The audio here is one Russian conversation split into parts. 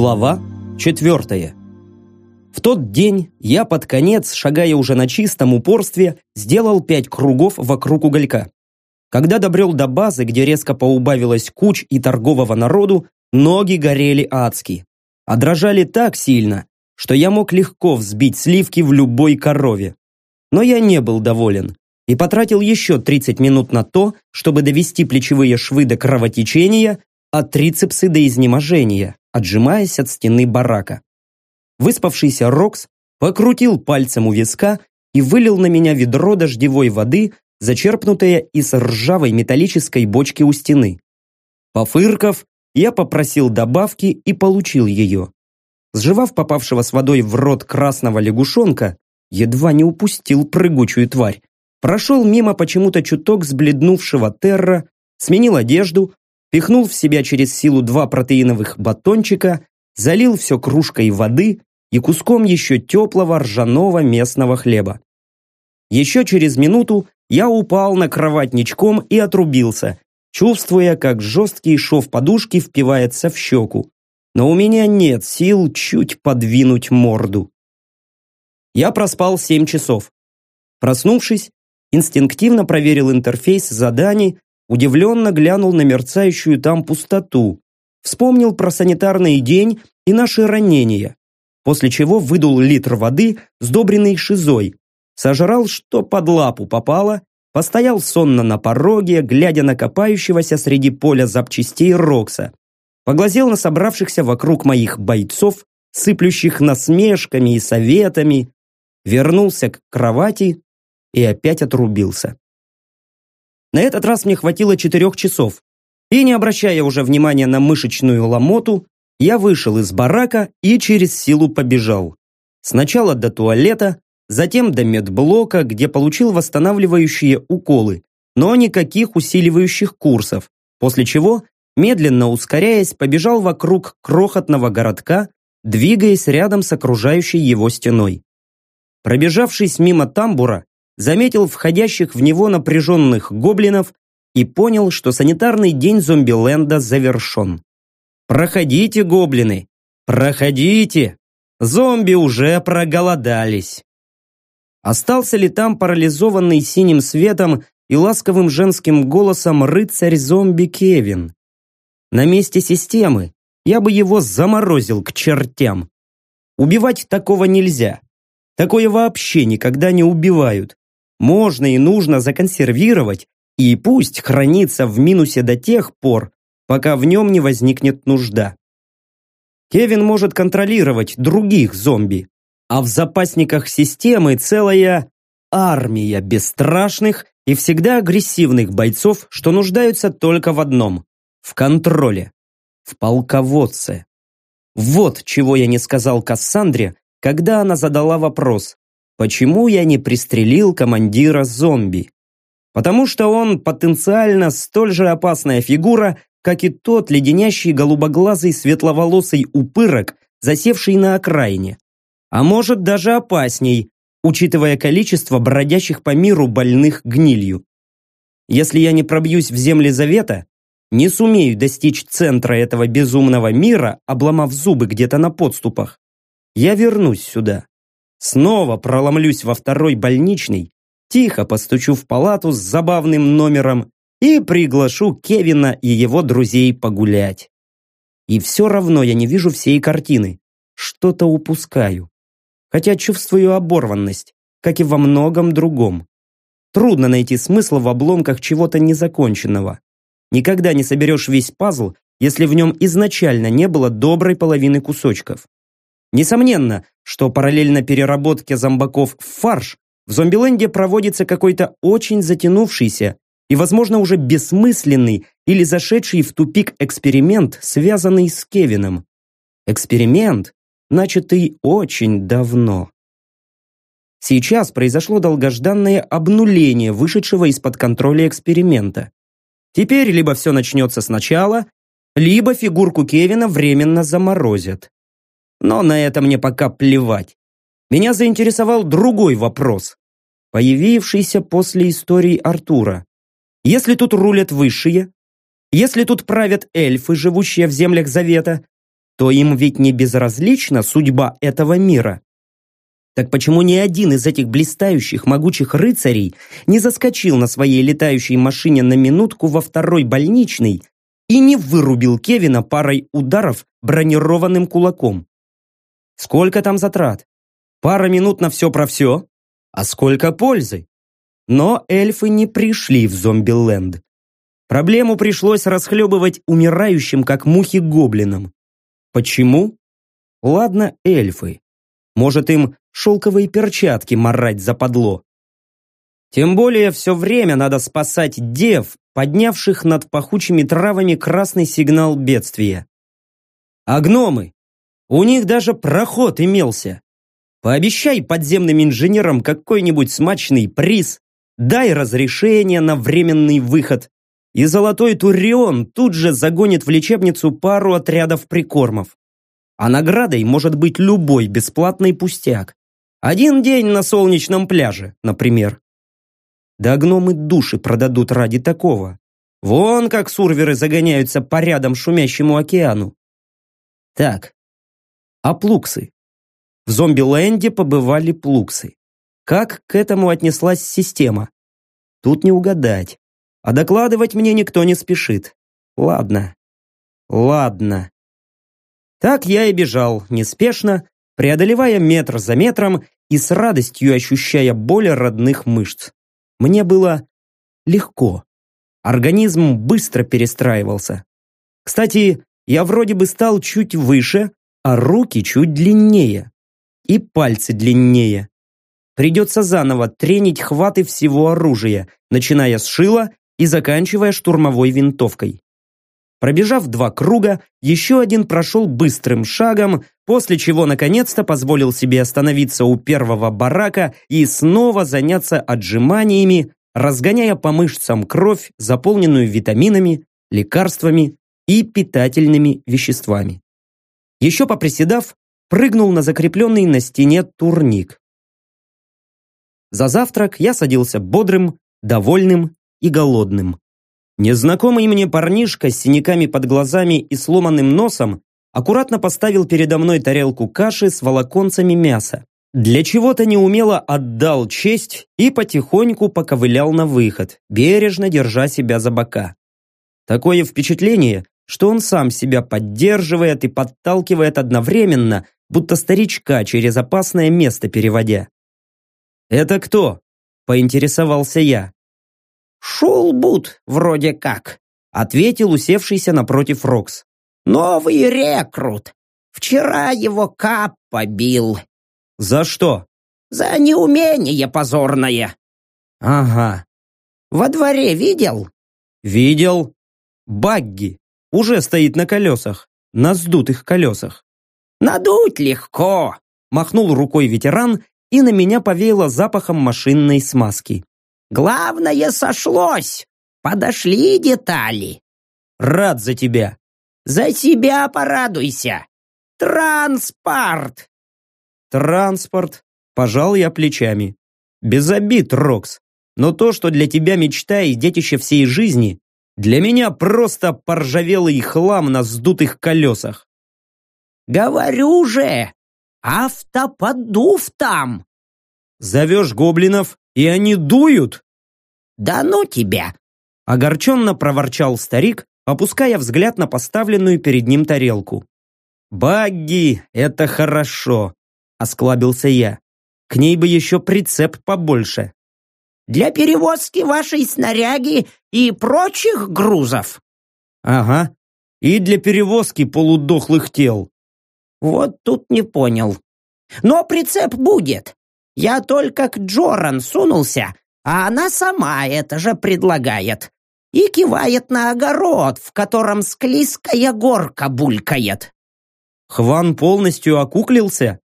Глава четвертая. В тот день я под конец, шагая уже на чистом упорстве, сделал пять кругов вокруг уголька. Когда добрел до базы, где резко поубавилось куч и торгового народу, ноги горели адски. А дрожали так сильно, что я мог легко взбить сливки в любой корове. Но я не был доволен и потратил еще 30 минут на то, чтобы довести плечевые швы до кровотечения, а трицепсы до изнеможения, отжимаясь от стены барака. Выспавшийся Рокс покрутил пальцем у виска и вылил на меня ведро дождевой воды, зачерпнутое из ржавой металлической бочки у стены. Пофырков, я попросил добавки и получил ее. Сживав попавшего с водой в рот красного лягушонка, едва не упустил прыгучую тварь, прошел мимо почему-то чуток сбледнувшего терра, сменил одежду, пихнул в себя через силу два протеиновых батончика, залил все кружкой воды и куском еще теплого ржаного местного хлеба. Еще через минуту я упал на кровать ничком и отрубился, чувствуя, как жесткий шов подушки впивается в щеку. Но у меня нет сил чуть подвинуть морду. Я проспал семь часов. Проснувшись, инстинктивно проверил интерфейс заданий, удивленно глянул на мерцающую там пустоту, вспомнил про санитарный день и наши ранения, после чего выдул литр воды, сдобренный шизой, сожрал, что под лапу попало, постоял сонно на пороге, глядя на копающегося среди поля запчастей Рокса, поглазел на собравшихся вокруг моих бойцов, сыплющих насмешками и советами, вернулся к кровати и опять отрубился. На этот раз мне хватило четырех часов, и не обращая уже внимания на мышечную ломоту, я вышел из барака и через силу побежал. Сначала до туалета, затем до медблока, где получил восстанавливающие уколы, но никаких усиливающих курсов, после чего, медленно ускоряясь, побежал вокруг крохотного городка, двигаясь рядом с окружающей его стеной. Пробежавшись мимо тамбура, заметил входящих в него напряженных гоблинов и понял, что санитарный день зомбиленда завершен. «Проходите, гоблины! Проходите! Зомби уже проголодались!» Остался ли там парализованный синим светом и ласковым женским голосом рыцарь-зомби Кевин? На месте системы я бы его заморозил к чертям. Убивать такого нельзя. Такое вообще никогда не убивают. Можно и нужно законсервировать, и пусть хранится в минусе до тех пор, пока в нем не возникнет нужда. Кевин может контролировать других зомби, а в запасниках системы целая армия бесстрашных и всегда агрессивных бойцов, что нуждаются только в одном – в контроле, в полководце. Вот чего я не сказал Кассандре, когда она задала вопрос, почему я не пристрелил командира зомби. Потому что он потенциально столь же опасная фигура, как и тот леденящий голубоглазый светловолосый упырок, засевший на окраине. А может даже опасней, учитывая количество бродящих по миру больных гнилью. Если я не пробьюсь в земли Завета, не сумею достичь центра этого безумного мира, обломав зубы где-то на подступах, я вернусь сюда. Снова проломлюсь во второй больничный, тихо постучу в палату с забавным номером и приглашу Кевина и его друзей погулять. И все равно я не вижу всей картины. Что-то упускаю. Хотя чувствую оборванность, как и во многом другом. Трудно найти смысл в обломках чего-то незаконченного. Никогда не соберешь весь пазл, если в нем изначально не было доброй половины кусочков. Несомненно, что параллельно переработке зомбаков в фарш в Зомбиленде проводится какой-то очень затянувшийся и, возможно, уже бессмысленный или зашедший в тупик эксперимент, связанный с Кевином. Эксперимент, начатый очень давно. Сейчас произошло долгожданное обнуление вышедшего из-под контроля эксперимента. Теперь либо все начнется сначала, либо фигурку Кевина временно заморозят. Но на это мне пока плевать. Меня заинтересовал другой вопрос, появившийся после истории Артура. Если тут рулят высшие, если тут правят эльфы, живущие в землях Завета, то им ведь не безразлична судьба этого мира. Так почему ни один из этих блистающих, могучих рыцарей не заскочил на своей летающей машине на минутку во второй больничный и не вырубил Кевина парой ударов бронированным кулаком? Сколько там затрат? Пара минут на все про все? А сколько пользы? Но эльфы не пришли в зомби-ленд. Проблему пришлось расхлебывать умирающим, как мухи гоблинам. Почему? Ладно, эльфы. Может, им шелковые перчатки марать западло. Тем более все время надо спасать дев, поднявших над пахучими травами красный сигнал бедствия. А гномы? У них даже проход имелся. Пообещай подземным инженерам какой-нибудь смачный приз, дай разрешение на временный выход, и золотой турион тут же загонит в лечебницу пару отрядов прикормов. А наградой может быть любой бесплатный пустяк. Один день на солнечном пляже, например. Да гномы души продадут ради такого. Вон как сурверы загоняются по рядом шумящему океану. Так, а плуксы? В зомби-ленде побывали плуксы. Как к этому отнеслась система? Тут не угадать. А докладывать мне никто не спешит. Ладно. Ладно. Так я и бежал, неспешно, преодолевая метр за метром и с радостью ощущая боль родных мышц. Мне было легко. Организм быстро перестраивался. Кстати, я вроде бы стал чуть выше, а руки чуть длиннее. И пальцы длиннее. Придется заново тренить хваты всего оружия, начиная с шила и заканчивая штурмовой винтовкой. Пробежав два круга, еще один прошел быстрым шагом, после чего наконец-то позволил себе остановиться у первого барака и снова заняться отжиманиями, разгоняя по мышцам кровь, заполненную витаминами, лекарствами и питательными веществами. Еще поприседав, прыгнул на закрепленный на стене турник. За завтрак я садился бодрым, довольным и голодным. Незнакомый мне парнишка с синяками под глазами и сломанным носом аккуратно поставил передо мной тарелку каши с волоконцами мяса. Для чего-то неумело отдал честь и потихоньку поковылял на выход, бережно держа себя за бока. Такое впечатление, что он сам себя поддерживает и подталкивает одновременно, будто старичка через опасное место переводя. «Это кто?» – поинтересовался я. «Шулбут, вроде как», — ответил усевшийся напротив Рокс. «Новый рекрут. Вчера его Кап побил». «За что?» «За неумение позорное». «Ага». «Во дворе видел?» «Видел. Багги. Уже стоит на колесах. На сдутых колесах». «Надуть легко», — махнул рукой ветеран, и на меня повеяло запахом машинной смазки. Главное сошлось. Подошли детали. Рад за тебя. За себя порадуйся. Транспорт. Транспорт. Пожал я плечами. Без обид, Рокс. Но то, что для тебя мечта и детище всей жизни, для меня просто поржавелый хлам на сдутых колесах. Говорю же, автоподув там. Зовешь гоблинов, и они дуют? Да ну тебя! Огорченно проворчал старик, опуская взгляд на поставленную перед ним тарелку. «Багги, это хорошо!» – осклабился я. «К ней бы еще прицеп побольше». «Для перевозки вашей снаряги и прочих грузов?» «Ага, и для перевозки полудохлых тел». «Вот тут не понял. Но прицеп будет. Я только к Джоран сунулся, а она сама это же предлагает. И кивает на огород, в котором склизкая горка булькает. Хван полностью окуклился?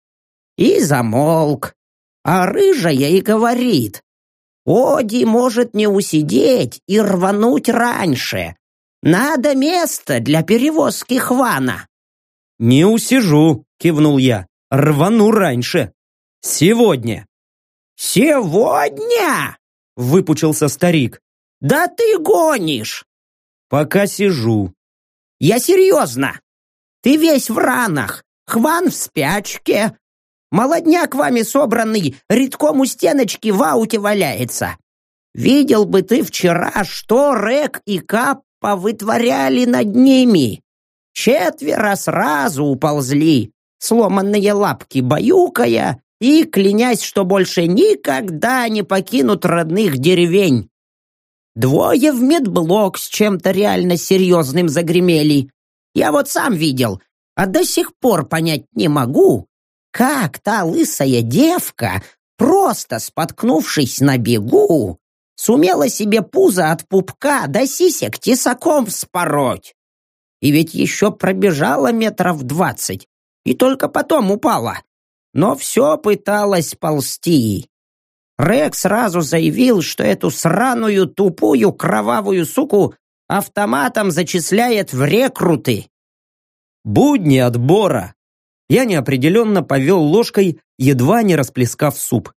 И замолк. А рыжая и говорит. Оди может не усидеть и рвануть раньше. Надо место для перевозки Хвана. «Не усижу», — кивнул я. «Рвану раньше». Сегодня. Сегодня? Выпучился старик. Да ты гонишь. Пока сижу. Я серьезно. Ты весь в ранах, Хван в спячке. Молодняк вами собранный редком у стеночки в ауте валяется. Видел бы ты вчера, что Рек и Каппа вытворяли над ними. Четверо сразу уползли, сломанные лапки баюкая и клянясь, что больше никогда не покинут родных деревень. Двое в медблок с чем-то реально серьезным загремели. Я вот сам видел, а до сих пор понять не могу, как та лысая девка, просто споткнувшись на бегу, сумела себе пузо от пупка до сисек тесаком вспороть. И ведь еще пробежала метров двадцать, и только потом упала. Но все пыталась ползти. Рек сразу заявил, что эту сраную, тупую, кровавую суку автоматом зачисляет в рекруты. Будни отбора. Я неопределенно повел ложкой, едва не расплескав суп.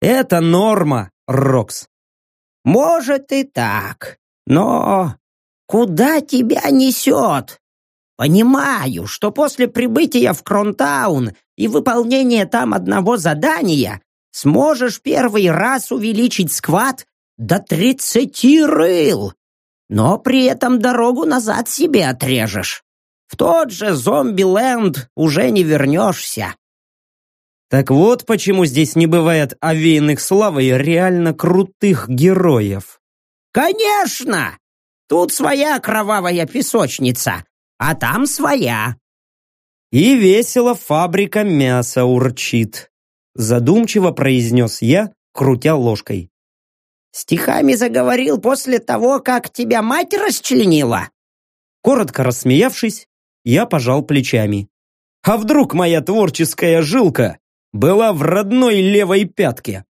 Это норма, Рокс. Может и так, но куда тебя несет? Понимаю, что после прибытия в Кронтаун и выполнения там одного задания сможешь первый раз увеличить сквад до тридцати рыл, но при этом дорогу назад себе отрежешь. В тот же зомби-ленд уже не вернешься. Так вот почему здесь не бывает овеянных славой реально крутых героев. Конечно! Тут своя кровавая песочница, а там своя. И весело фабрика мяса урчит задумчиво произнес я, крутя ложкой. «Стихами заговорил после того, как тебя мать расчленила?» Коротко рассмеявшись, я пожал плечами. «А вдруг моя творческая жилка была в родной левой пятке?»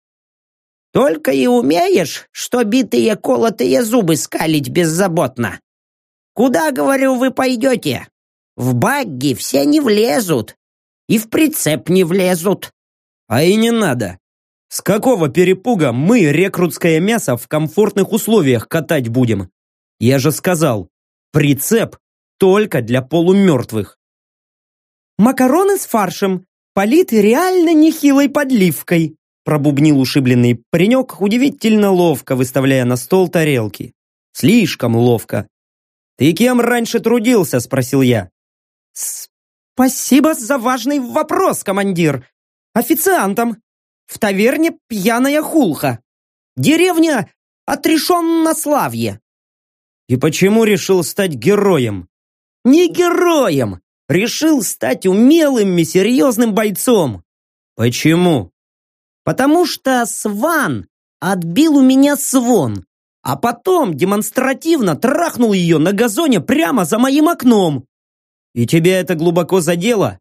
«Только и умеешь, что битые колотые зубы скалить беззаботно. Куда, говорю, вы пойдете? В багги все не влезут, и в прицеп не влезут. А и не надо. С какого перепуга мы рекрутское мясо в комфортных условиях катать будем? Я же сказал, прицеп только для полумертвых. Макароны с фаршем, политы реально нехилой подливкой, пробубнил ушибленный паренек, удивительно ловко выставляя на стол тарелки. Слишком ловко. «Ты кем раньше трудился?» – спросил я. «Спасибо за важный вопрос, командир официантом. В таверне пьяная хулха. Деревня Отрешеннославье. И почему решил стать героем? Не героем. Решил стать умелым и серьезным бойцом. Почему? Потому что Сван отбил у меня свон, а потом демонстративно трахнул ее на газоне прямо за моим окном. И тебя это глубоко задело?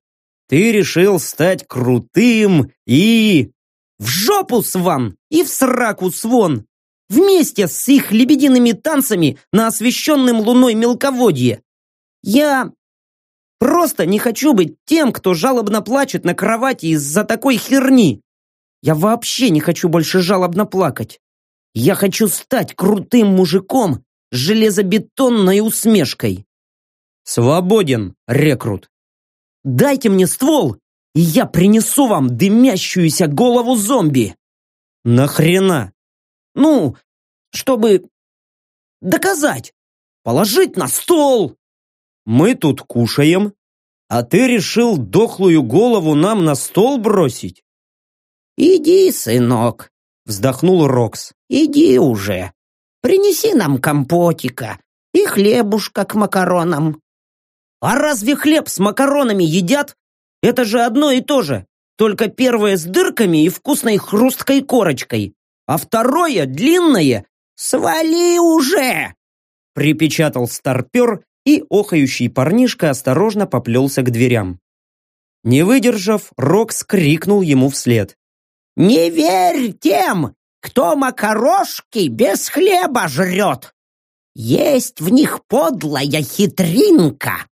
Ты решил стать крутым и... В жопу, Сван! И в сраку, Свон! Вместе с их лебедиными танцами на освещенном луной мелководье. Я просто не хочу быть тем, кто жалобно плачет на кровати из-за такой херни. Я вообще не хочу больше жалобно плакать. Я хочу стать крутым мужиком с железобетонной усмешкой. Свободен, рекрут. Дайте мне ствол, и я принесу вам дымящуюся голову зомби. Нахрена? Ну, чтобы доказать. Положить на стол. Мы тут кушаем, а ты решил дохлую голову нам на стол бросить? Иди, сынок, вздохнул Рокс. Иди уже. Принеси нам компотика и хлебушка к макаронам. А разве хлеб с макаронами едят? Это же одно и то же. Только первое с дырками и вкусной хрусткой корочкой, а второе длинное «Свали уже!» припечатал старпер, и охающий парнишка осторожно поплелся к дверям. Не выдержав, Рокс крикнул ему вслед. «Не верь тем, кто макарошки без хлеба жрет! Есть в них подлая хитринка!»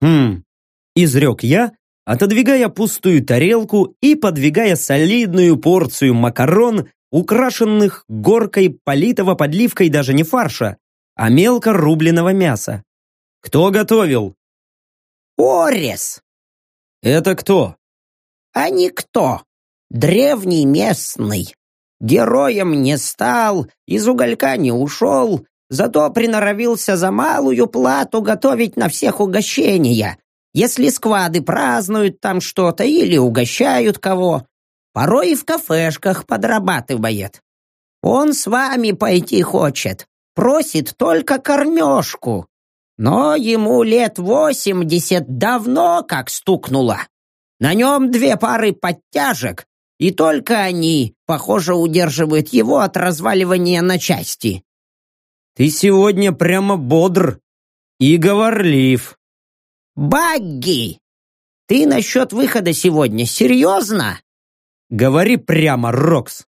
«Хм», – изрек я, отодвигая пустую тарелку и подвигая солидную порцию макарон, украшенных горкой политого подливкой даже не фарша, а мелко рубленого мяса. «Кто готовил?» Орес. Это кто? А никто. Древний местный. Героем не стал, из уголька не ушел, зато приноровился за малую плату готовить на всех угощения. Если сквады празднуют там что-то или угощают кого, порой и в кафешках подрабатывает. Он с вами пойти хочет, просит только кормежку. Но ему лет восемьдесят давно как стукнуло. На нем две пары подтяжек, и только они, похоже, удерживают его от разваливания на части. Ты сегодня прямо бодр и говорлив. Багги! Ты насчет выхода сегодня серьезно? Говори прямо, Рокс.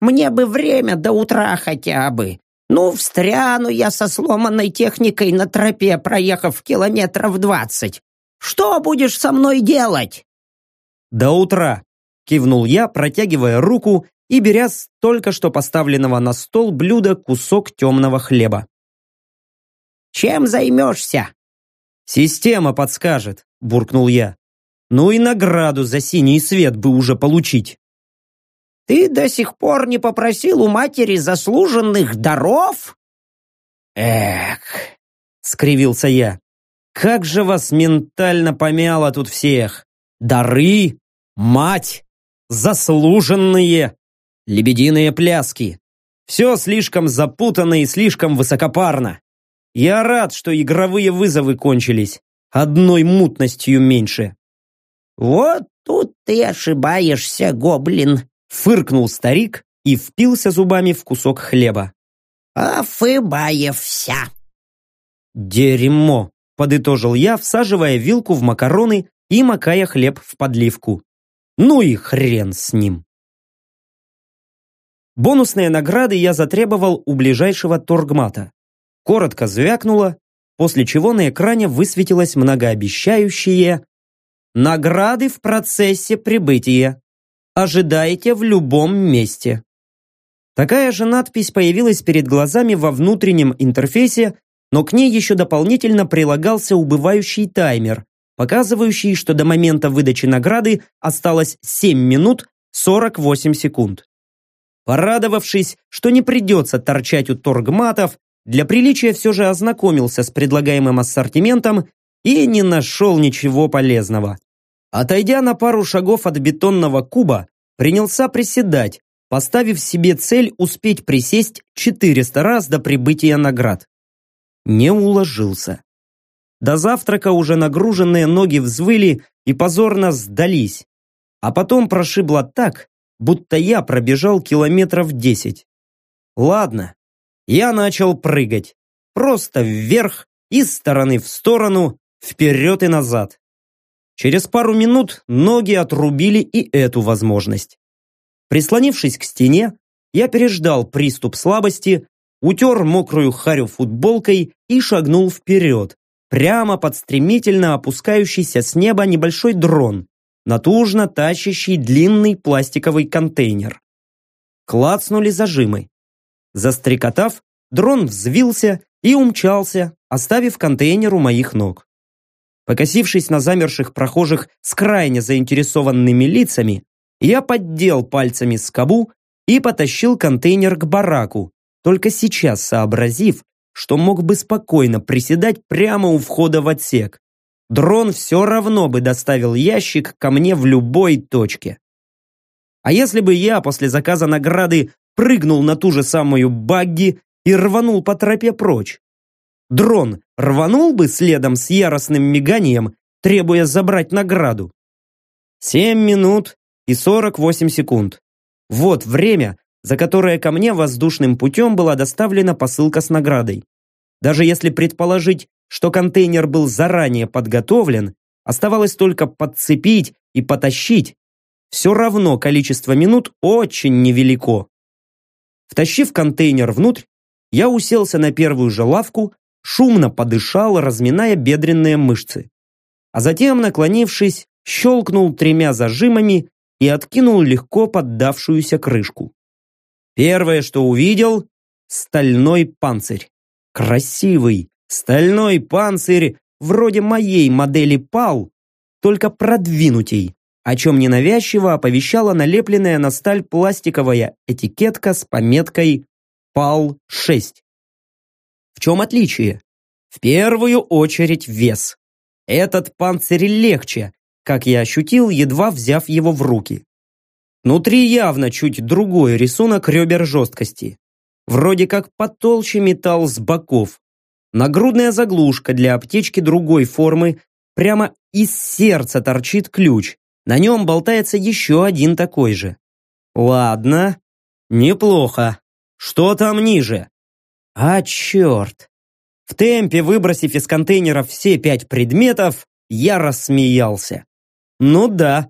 Мне бы время до утра хотя бы. Ну, встряну я со сломанной техникой на тропе, проехав километров двадцать. Что будешь со мной делать? До утра, кивнул я, протягивая руку и беря с только что поставленного на стол блюда кусок темного хлеба. «Чем займешься?» «Система подскажет», — буркнул я. «Ну и награду за синий свет бы уже получить». «Ты до сих пор не попросил у матери заслуженных даров?» «Эх», — скривился я, «как же вас ментально помяло тут всех! Дары, мать, заслуженные!» лебединые пляски. Все слишком запутанно и слишком высокопарно. Я рад, что игровые вызовы кончились. Одной мутностью меньше. «Вот тут ты ошибаешься, гоблин», — фыркнул старик и впился зубами в кусок хлеба. «Ошибаешься». «Дерьмо», — подытожил я, всаживая вилку в макароны и макая хлеб в подливку. «Ну и хрен с ним». Бонусные награды я затребовал у ближайшего торгмата. Коротко звякнуло, после чего на экране высветилось многообещающее «Награды в процессе прибытия. Ожидайте в любом месте». Такая же надпись появилась перед глазами во внутреннем интерфейсе, но к ней еще дополнительно прилагался убывающий таймер, показывающий, что до момента выдачи награды осталось 7 минут 48 секунд. Порадовавшись, что не придется торчать у торгматов, для приличия все же ознакомился с предлагаемым ассортиментом и не нашел ничего полезного. Отойдя на пару шагов от бетонного куба, принялся приседать, поставив себе цель успеть присесть 400 раз до прибытия наград. Не уложился. До завтрака уже нагруженные ноги взвыли и позорно сдались. А потом прошибло так, будто я пробежал километров десять. Ладно, я начал прыгать. Просто вверх, из стороны в сторону, вперед и назад. Через пару минут ноги отрубили и эту возможность. Прислонившись к стене, я переждал приступ слабости, утер мокрую харю футболкой и шагнул вперед, прямо под стремительно опускающийся с неба небольшой дрон, натужно тащащий длинный пластиковый контейнер. Клацнули зажимы. Застрекотав, дрон взвился и умчался, оставив контейнер у моих ног. Покосившись на замерших прохожих с крайне заинтересованными лицами, я поддел пальцами скобу и потащил контейнер к бараку, только сейчас сообразив, что мог бы спокойно приседать прямо у входа в отсек дрон все равно бы доставил ящик ко мне в любой точке. А если бы я после заказа награды прыгнул на ту же самую багги и рванул по тропе прочь? Дрон рванул бы следом с яростным миганием, требуя забрать награду. Семь минут и сорок восемь секунд. Вот время, за которое ко мне воздушным путем была доставлена посылка с наградой. Даже если предположить, что контейнер был заранее подготовлен, оставалось только подцепить и потащить. Все равно количество минут очень невелико. Втащив контейнер внутрь, я уселся на первую же лавку, шумно подышал, разминая бедренные мышцы. А затем, наклонившись, щелкнул тремя зажимами и откинул легко поддавшуюся крышку. Первое, что увидел – стальной панцирь. Красивый, Стальной панцирь вроде моей модели ПАЛ, только продвинутей, о чем ненавязчиво оповещала налепленная на сталь пластиковая этикетка с пометкой ПАЛ-6. В чем отличие? В первую очередь вес. Этот панцирь легче, как я ощутил, едва взяв его в руки. Внутри явно чуть другой рисунок ребер жесткости. Вроде как потолще металл с боков. Нагрудная заглушка для аптечки другой формы. Прямо из сердца торчит ключ. На нем болтается еще один такой же. Ладно, неплохо. Что там ниже? А черт! В темпе, выбросив из контейнера все пять предметов, я рассмеялся. Ну да,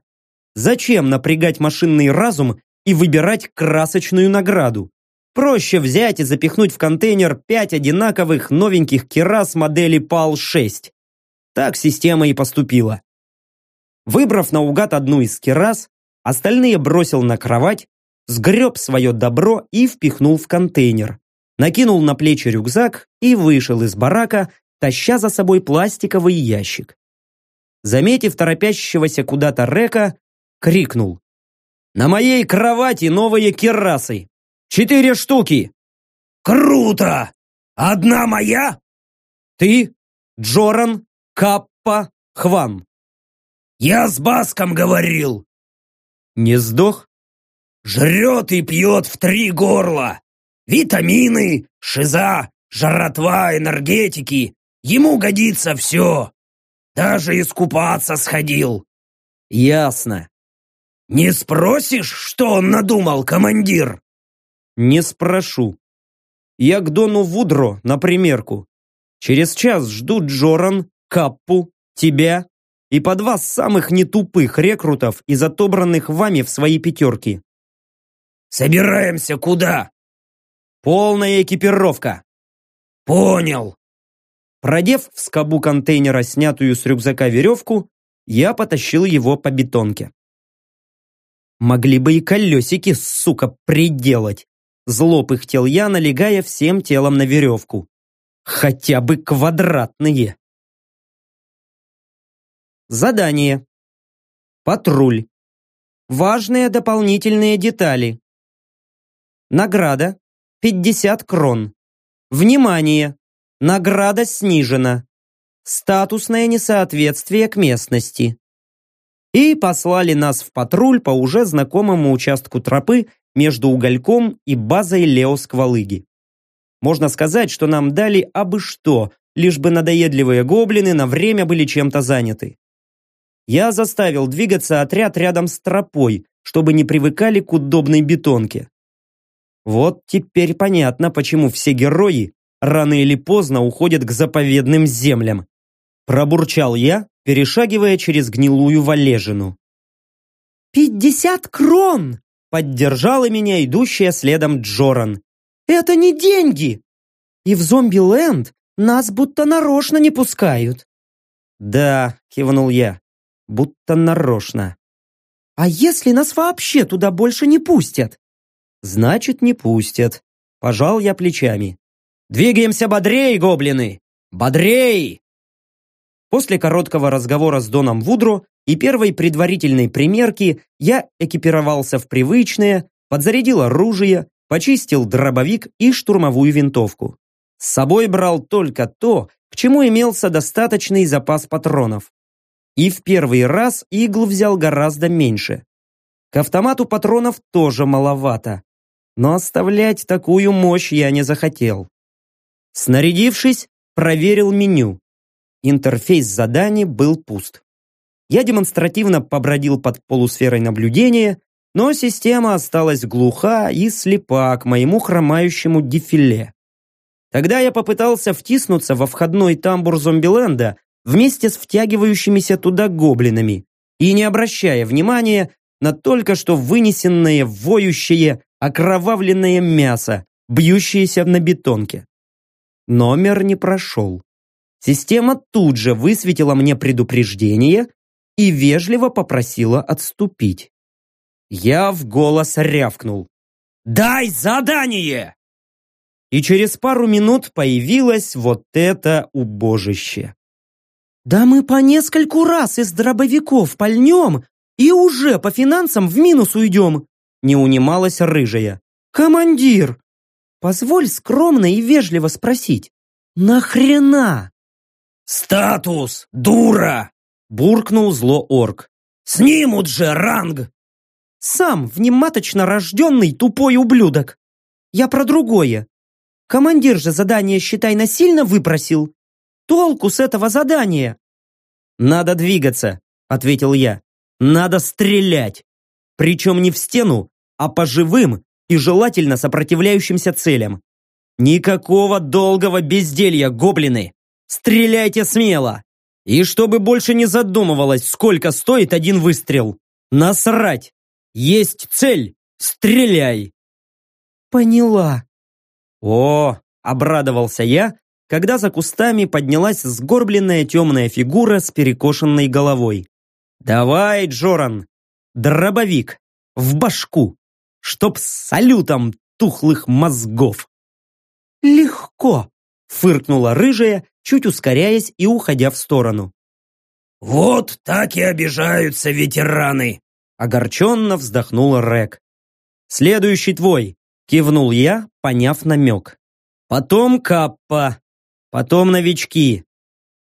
зачем напрягать машинный разум и выбирать красочную награду? Проще взять и запихнуть в контейнер пять одинаковых новеньких керас модели PAL-6. Так система и поступила. Выбрав наугад одну из керас, остальные бросил на кровать, сгреб свое добро и впихнул в контейнер. Накинул на плечи рюкзак и вышел из барака, таща за собой пластиковый ящик заметив торопящегося куда-то Река, крикнул. «На моей кровати новые керасы! Четыре штуки!» «Круто! Одна моя?» «Ты, Джоран, Каппа, Хван». «Я с Баском говорил». «Не сдох?» «Жрет и пьет в три горла. Витамины, шиза, жратва, энергетики. Ему годится все. Даже искупаться сходил. Ясно. Не спросишь, что он надумал, командир? Не спрошу. Я к Дону Вудро на примерку. Через час жду Джоран, Каппу, тебя и по два самых нетупых рекрутов из отобранных вами в свои пятерки. Собираемся куда? Полная экипировка. Понял. Продев в скобу контейнера снятую с рюкзака веревку, я потащил его по бетонке. Могли бы и колесики, сука, приделать. Зло пыхтел я, налегая всем телом на веревку. Хотя бы квадратные. Задание. Патруль. Важные дополнительные детали. Награда. 50 крон. Внимание! Награда снижена. Статусное несоответствие к местности. И послали нас в патруль по уже знакомому участку тропы между угольком и базой Лео-Сквалыги. Можно сказать, что нам дали абы что, лишь бы надоедливые гоблины на время были чем-то заняты. Я заставил двигаться отряд рядом с тропой, чтобы не привыкали к удобной бетонке. Вот теперь понятно, почему все герои рано или поздно уходят к заповедным землям. Пробурчал я, перешагивая через гнилую валежину. «Пятьдесят крон!» — поддержала меня идущая следом Джоран. «Это не деньги! И в зомби-ленд нас будто нарочно не пускают». «Да», — кивнул я, — «будто нарочно». «А если нас вообще туда больше не пустят?» «Значит, не пустят». Пожал я плечами. Двигаемся бодрей, гоблины! Бодрей!» После короткого разговора с Доном Вудро и первой предварительной примерки я экипировался в привычное, подзарядил оружие, почистил дробовик и штурмовую винтовку. С собой брал только то, к чему имелся достаточный запас патронов. И в первый раз игл взял гораздо меньше. К автомату патронов тоже маловато. Но оставлять такую мощь я не захотел. Снарядившись, проверил меню. Интерфейс заданий был пуст. Я демонстративно побродил под полусферой наблюдения, но система осталась глуха и слепа к моему хромающему дефиле. Тогда я попытался втиснуться во входной тамбур зомбиленда вместе с втягивающимися туда гоблинами и не обращая внимания на только что вынесенное, воющее, окровавленное мясо, бьющееся на бетонке. Номер не прошел. Система тут же высветила мне предупреждение и вежливо попросила отступить. Я в голос рявкнул. «Дай задание!» И через пару минут появилось вот это убожище. Да мы по нескольку раз из дробовиков пальнем и уже по финансам в минус уйдем, не унималась рыжая. Командир, позволь скромно и вежливо спросить, нахрена? Статус, дура! Буркнул зло орк. Снимут же ранг! Сам внематочно рожденный тупой ублюдок. Я про другое. Командир же задание, считай, насильно выпросил. Толку с этого задания? Надо двигаться, ответил я. Надо стрелять. Причем не в стену, а по живым и желательно сопротивляющимся целям. Никакого долгого безделья, гоблины. Стреляйте смело. И чтобы больше не задумывалось, сколько стоит один выстрел. Насрать. Есть цель! Стреляй!» «Поняла!» «О!» – обрадовался я, когда за кустами поднялась сгорбленная темная фигура с перекошенной головой. «Давай, Джоран! Дробовик! В башку! Чтоб с салютом тухлых мозгов!» «Легко!» – фыркнула рыжая, чуть ускоряясь и уходя в сторону. «Вот так и обижаются ветераны!» Огорченно вздохнул Рек. «Следующий твой!» – кивнул я, поняв намек. «Потом Каппа, потом новички.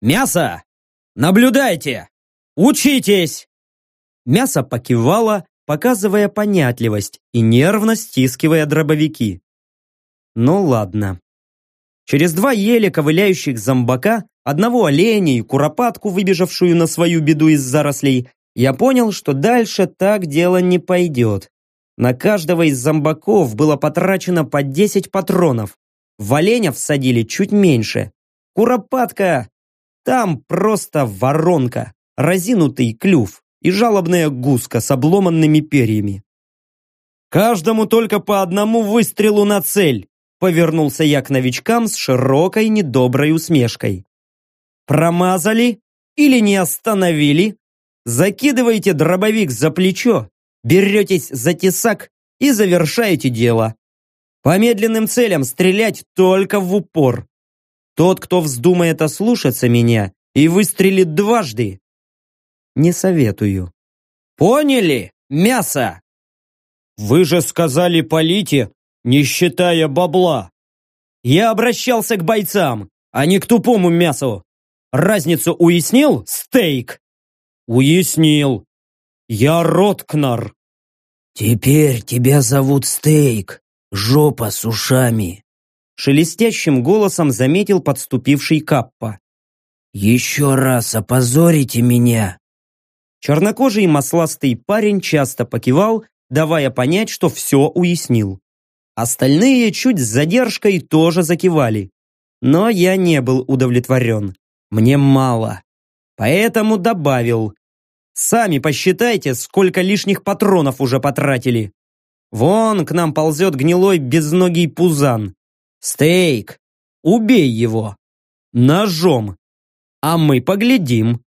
Мясо! Наблюдайте! Учитесь!» Мясо покивало, показывая понятливость и нервно стискивая дробовики. Ну ладно. Через два еле ковыляющих зомбака, одного оленя и куропатку, выбежавшую на свою беду из зарослей, я понял, что дальше так дело не пойдет. На каждого из зомбаков было потрачено по 10 патронов. В оленя всадили чуть меньше. Куропатка... Там просто воронка, разинутый клюв и жалобная гуска с обломанными перьями. «Каждому только по одному выстрелу на цель!» Повернулся я к новичкам с широкой недоброй усмешкой. «Промазали? Или не остановили? Закидываете дробовик за плечо, беретесь за тесак и завершаете дело. По медленным целям стрелять только в упор. Тот, кто вздумает ослушаться меня и выстрелит дважды, не советую. Поняли, мясо? Вы же сказали полите, не считая бабла. Я обращался к бойцам, а не к тупому мясу. Разницу уяснил, стейк? «Уяснил. Я Роткнар». «Теперь тебя зовут Стейк, жопа с ушами», шелестящим голосом заметил подступивший Каппа. «Еще раз опозорите меня!» Чернокожий масластый парень часто покивал, давая понять, что все уяснил. Остальные чуть с задержкой тоже закивали. Но я не был удовлетворен. Мне мало. Поэтому добавил. Сами посчитайте, сколько лишних патронов уже потратили. Вон к нам ползет гнилой безногий пузан. Стейк, убей его. Ножом. А мы поглядим.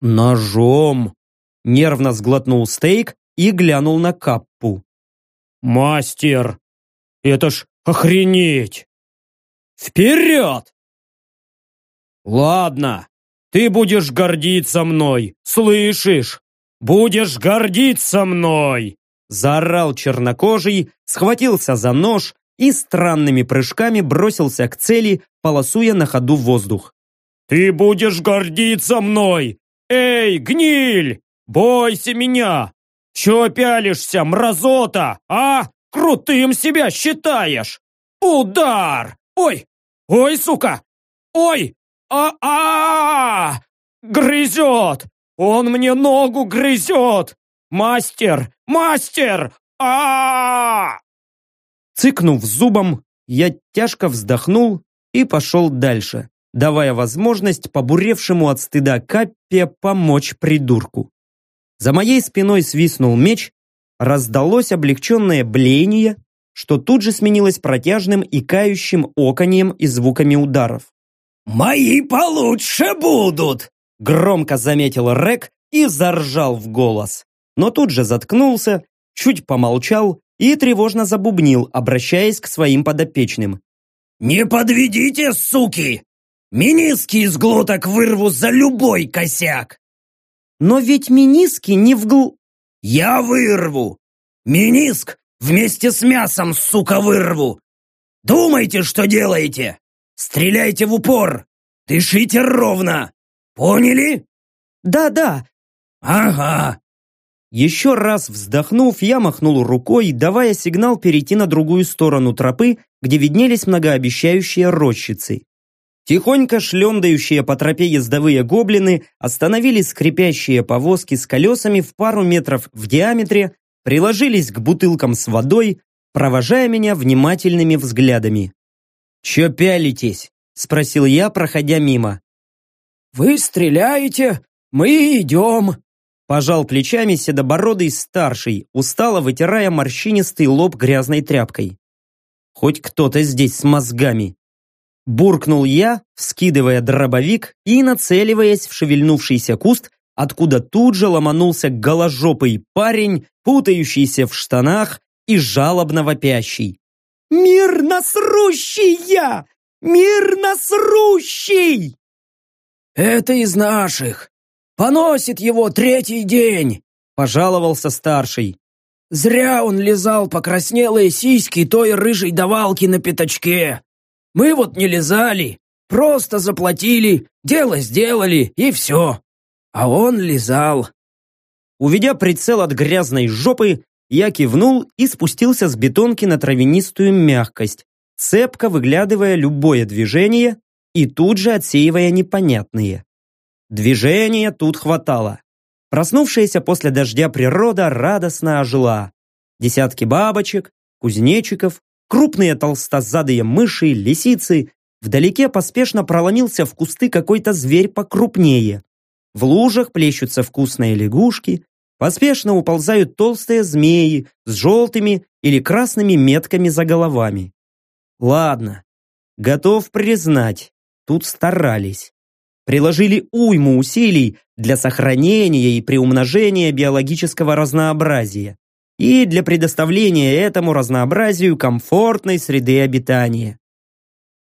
Ножом. Нервно сглотнул стейк и глянул на Каппу. Мастер, это ж охренеть. Вперед! Ладно, ты будешь гордиться мной, слышишь? Будешь гордиться мной!» Заорал чернокожий, схватился за нож и странными прыжками бросился к цели, полосуя на ходу воздух. «Ты будешь гордиться мной! Эй, гниль! Бойся меня! Чё пялишься, мразота, а? Крутым себя считаешь! Удар! Ой! Ой, сука! Ой! А-а! Грызет! Он мне ногу грызет! Мастер! Мастер! а Цыкнув зубом, я тяжко вздохнул и пошел дальше, давая возможность побуревшему от стыда Каппе помочь придурку. За моей спиной свистнул меч, раздалось облегченное блеяние, что тут же сменилось протяжным и кающим оконьем и звуками ударов. «Мои получше будут!» Громко заметил Рек и заржал в голос. Но тут же заткнулся, чуть помолчал и тревожно забубнил, обращаясь к своим подопечным. «Не подведите, суки! Миниски из глоток вырву за любой косяк. Но ведь миниски не в гл... Я вырву. Миниск вместе с мясом, сука, вырву. Думайте, что делаете. Стреляйте в упор. Дышите ровно. Поняли? Да-да. Ага. Еще раз вздохнув, я махнул рукой, давая сигнал перейти на другую сторону тропы, где виднелись многообещающие рощицы. Тихонько шлендающие по тропе ездовые гоблины остановили скрипящие повозки с колесами в пару метров в диаметре, приложились к бутылкам с водой, провожая меня внимательными взглядами. «Че пялитесь?» – спросил я, проходя мимо. «Вы стреляете, мы идем», Пожал плечами седобородый старший, устало вытирая морщинистый лоб грязной тряпкой. Хоть кто-то здесь с мозгами. Буркнул я, вскидывая дробовик и нацеливаясь в шевельнувшийся куст, откуда тут же ломанулся голожопый парень, путающийся в штанах и жалобно вопящий. «Мир насрущий я! Мир насрущий!» «Это из наших! Поносит его третий день!» Пожаловался старший. «Зря он лизал покраснелые сиськи той рыжей давалки на пятачке. Мы вот не лизали, просто заплатили, дело сделали и все. А он лизал». Уведя прицел от грязной жопы, я кивнул и спустился с бетонки на травянистую мягкость, цепко выглядывая любое движение и тут же отсеивая непонятные. Движения тут хватало. Проснувшаяся после дождя природа радостно ожила. Десятки бабочек, кузнечиков, крупные толстозадые мыши, лисицы. Вдалеке поспешно проломился в кусты какой-то зверь покрупнее. В лужах плещутся вкусные лягушки, поспешно уползают толстые змеи с желтыми или красными метками за головами. Ладно, готов признать, тут старались приложили уйму усилий для сохранения и приумножения биологического разнообразия и для предоставления этому разнообразию комфортной среды обитания.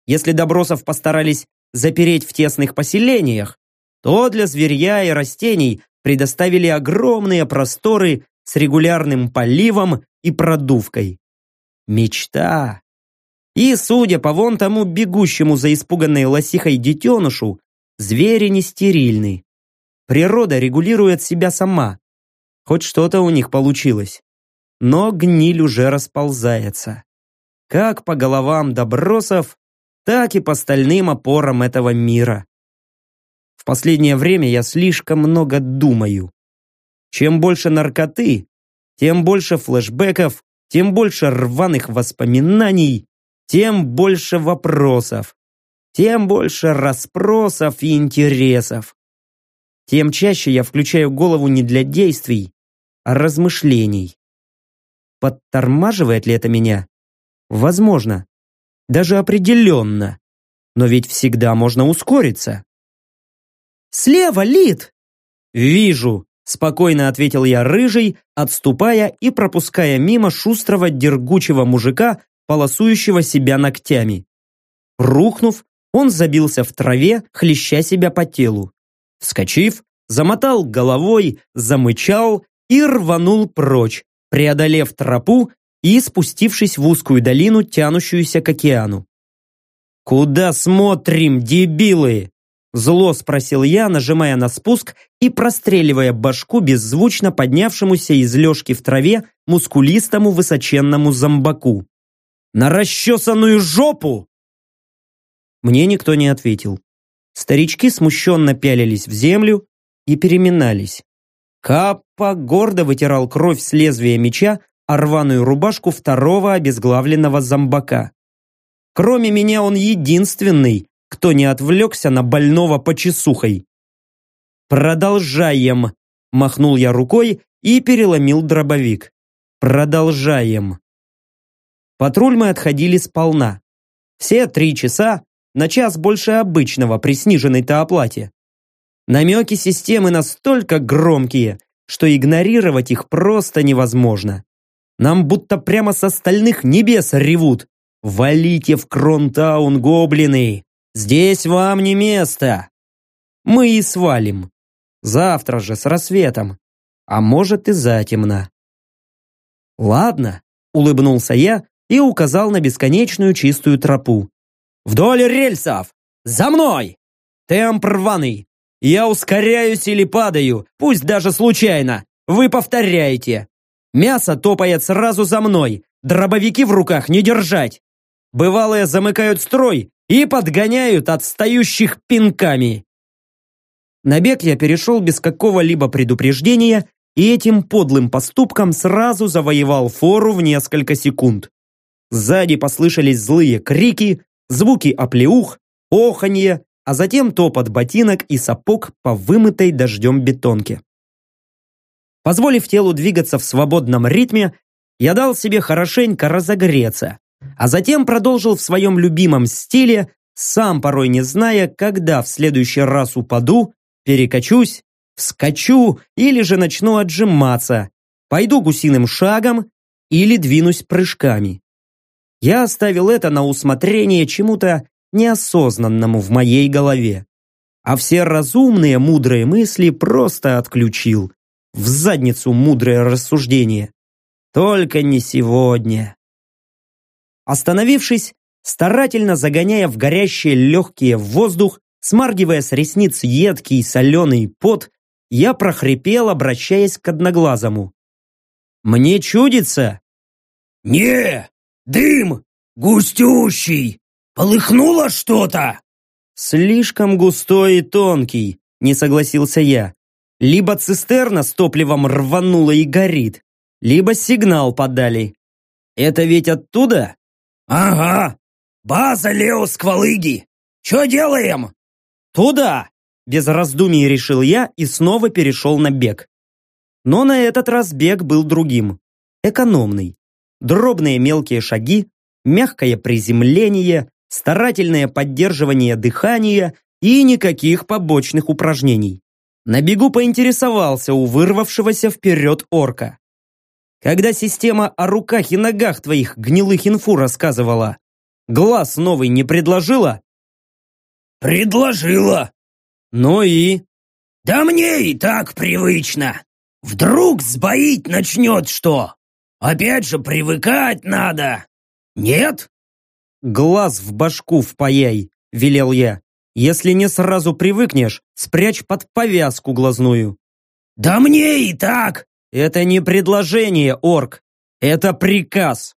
Если добросов постарались запереть в тесных поселениях, то для зверья и растений предоставили огромные просторы с регулярным поливом и продувкой. Мечта. И, судя по вон тому бегущему за испуганной лосихой детенышу, Звери не стерильны. Природа регулирует себя сама. Хоть что-то у них получилось. Но гниль уже расползается. Как по головам добросов, так и по стальным опорам этого мира. В последнее время я слишком много думаю. Чем больше наркоты, тем больше флешбеков, тем больше рваных воспоминаний, тем больше вопросов тем больше расспросов и интересов. Тем чаще я включаю голову не для действий, а размышлений. Подтормаживает ли это меня? Возможно. Даже определенно. Но ведь всегда можно ускориться. «Слева, Лид!» «Вижу», — спокойно ответил я рыжий, отступая и пропуская мимо шустрого дергучего мужика, полосующего себя ногтями. Рухнув, он забился в траве, хлеща себя по телу. Вскочив, замотал головой, замычал и рванул прочь, преодолев тропу и спустившись в узкую долину, тянущуюся к океану. «Куда смотрим, дебилы?» Зло спросил я, нажимая на спуск и простреливая башку беззвучно поднявшемуся из лёжки в траве мускулистому высоченному зомбаку. «На расчесанную жопу!» Мне никто не ответил. Старички смущенно пялились в землю и переминались. Каппа гордо вытирал кровь с лезвия меча о рваную рубашку второго обезглавленного зомбака. Кроме меня он единственный, кто не отвлекся на больного почесухой. «Продолжаем!» – махнул я рукой и переломил дробовик. «Продолжаем!» Патруль мы отходили сполна. Все три часа на час больше обычного при сниженной-то оплате. Намеки системы настолько громкие, что игнорировать их просто невозможно. Нам будто прямо со стальных небес ревут. «Валите в Кронтаун, гоблины! Здесь вам не место. Мы и свалим. Завтра же с рассветом. А может и затемно. Ладно, улыбнулся я и указал на бесконечную чистую тропу. Вдоль рельсов! За мной! Темп рваный! Я ускоряюсь или падаю, пусть даже случайно. Вы повторяете. Мясо топает сразу за мной, дробовики в руках не держать. Бывалые замыкают строй и подгоняют отстающих пинками. На бег я перешел без какого-либо предупреждения и этим подлым поступком сразу завоевал фору в несколько секунд. Сзади послышались злые крики, звуки оплеух, оханье, а затем топот ботинок и сапог по вымытой дождем бетонке. Позволив телу двигаться в свободном ритме, я дал себе хорошенько разогреться, а затем продолжил в своем любимом стиле, сам порой не зная, когда в следующий раз упаду, перекачусь, вскочу или же начну отжиматься, пойду гусиным шагом или двинусь прыжками. Я оставил это на усмотрение чему-то неосознанному в моей голове, а все разумные, мудрые мысли просто отключил в задницу мудрое рассуждение. Только не сегодня. Остановившись, старательно загоняя в горящие легкие воздух, смаргивая с ресниц едкий соленый пот, я прохрипел, обращаясь к одноглазому. «Мне чудится?» «Не, дым густющий, полыхнуло что-то!» «Слишком густой и тонкий», — не согласился я. Либо цистерна с топливом рванула и горит, либо сигнал подали. Это ведь оттуда? Ага. База Лео Сквалыги. Что делаем? Туда! Без раздумий решил я и снова перешел на бег. Но на этот раз бег был другим. Экономный. Дробные мелкие шаги, мягкое приземление, старательное поддерживание дыхания и никаких побочных упражнений. На бегу поинтересовался у вырвавшегося вперед орка. Когда система о руках и ногах твоих гнилых инфу рассказывала, глаз новый не предложила? Предложила. Ну и? Да мне и так привычно. Вдруг сбоить начнет что? Опять же привыкать надо. Нет? Глаз в башку впаяй, велел я. Если не сразу привыкнешь, спрячь под повязку глазную. Да мне и так. Это не предложение, орк. Это приказ.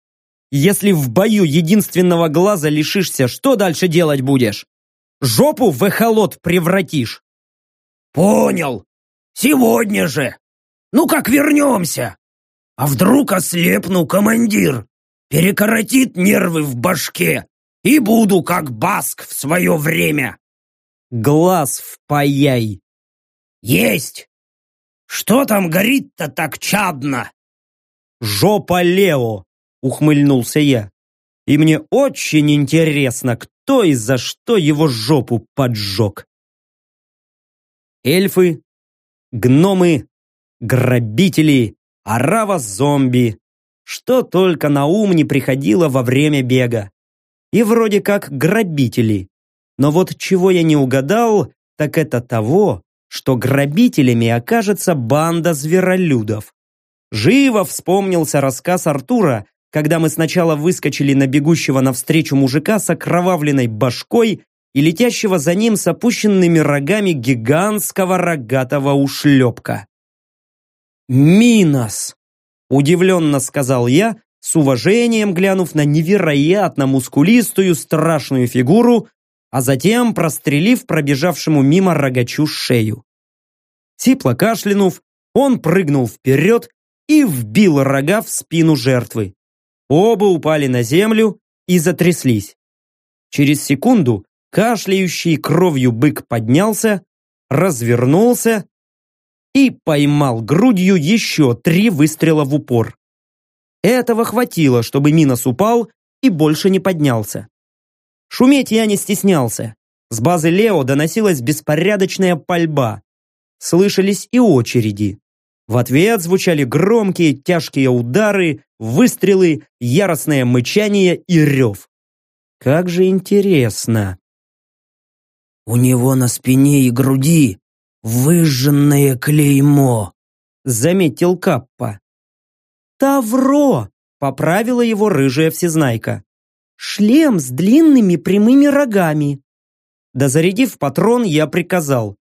Если в бою единственного глаза лишишься, что дальше делать будешь? Жопу в эхолот превратишь. Понял. Сегодня же. Ну как вернемся? А вдруг ослепну, командир? Перекоротит нервы в башке. И буду как Баск в свое время. Глаз впаяй. Есть! Что там горит-то так чадно? Жопа Лео, ухмыльнулся я. И мне очень интересно, кто и за что его жопу поджег. Эльфы, гномы, грабители, арава-зомби. Что только на ум не приходило во время бега. И вроде как грабители. Но вот чего я не угадал, так это того, что грабителями окажется банда зверолюдов. Живо вспомнился рассказ Артура, когда мы сначала выскочили на бегущего навстречу мужика с окровавленной башкой и летящего за ним с опущенными рогами гигантского рогатого ушлепка. «Минос!» – удивленно сказал я, с уважением глянув на невероятно мускулистую страшную фигуру, а затем прострелив пробежавшему мимо рогачу шею. Сипло кашлянув, он прыгнул вперед и вбил рога в спину жертвы. Оба упали на землю и затряслись. Через секунду кашляющий кровью бык поднялся, развернулся и поймал грудью еще три выстрела в упор. Этого хватило, чтобы Минос упал и больше не поднялся. Шуметь я не стеснялся. С базы Лео доносилась беспорядочная пальба. Слышались и очереди. В ответ звучали громкие тяжкие удары, выстрелы, яростное мычание и рев. Как же интересно. У него на спине и груди выжженное клеймо», — заметил Каппа. «Тавро!» — поправила его рыжая всезнайка. «Шлем с длинными прямыми рогами». Дозарядив патрон, я приказал.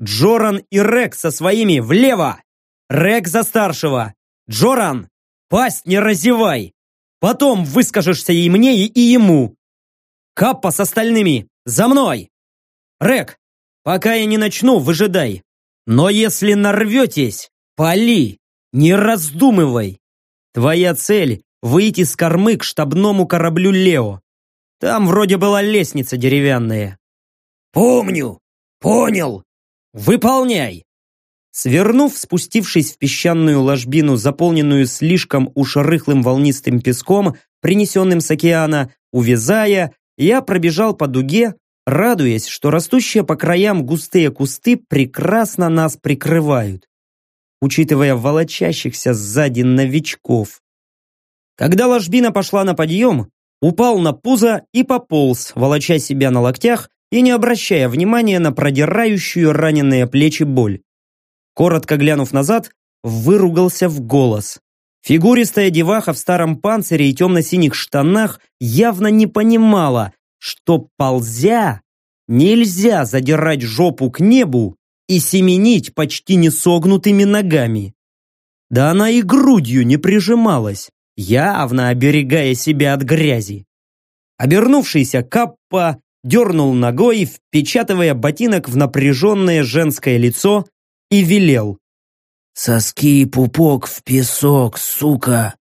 «Джоран и Рек со своими влево! Рек за старшего! Джоран, пасть не разевай! Потом выскажешься и мне, и ему! Каппа с остальными! За мной!» Рек, пока я не начну, выжидай. Но если нарветесь, пали, не раздумывай. Твоя цель — выйти с кормы к штабному кораблю Лео. Там вроде была лестница деревянная. Помню, понял. Выполняй. Свернув, спустившись в песчаную ложбину, заполненную слишком уж рыхлым волнистым песком, принесенным с океана, увязая, я пробежал по дуге, радуясь, что растущие по краям густые кусты прекрасно нас прикрывают, учитывая волочащихся сзади новичков. Когда ложбина пошла на подъем, упал на пузо и пополз, волоча себя на локтях и не обращая внимания на продирающую раненые плечи боль. Коротко глянув назад, выругался в голос. Фигуристая деваха в старом панцире и темно-синих штанах явно не понимала, что ползя нельзя задирать жопу к небу и семенить почти не согнутыми ногами. Да она и грудью не прижималась, явно оберегая себя от грязи. Обернувшийся Каппа дернул ногой, впечатывая ботинок в напряженное женское лицо и велел. «Соски и пупок в песок, сука!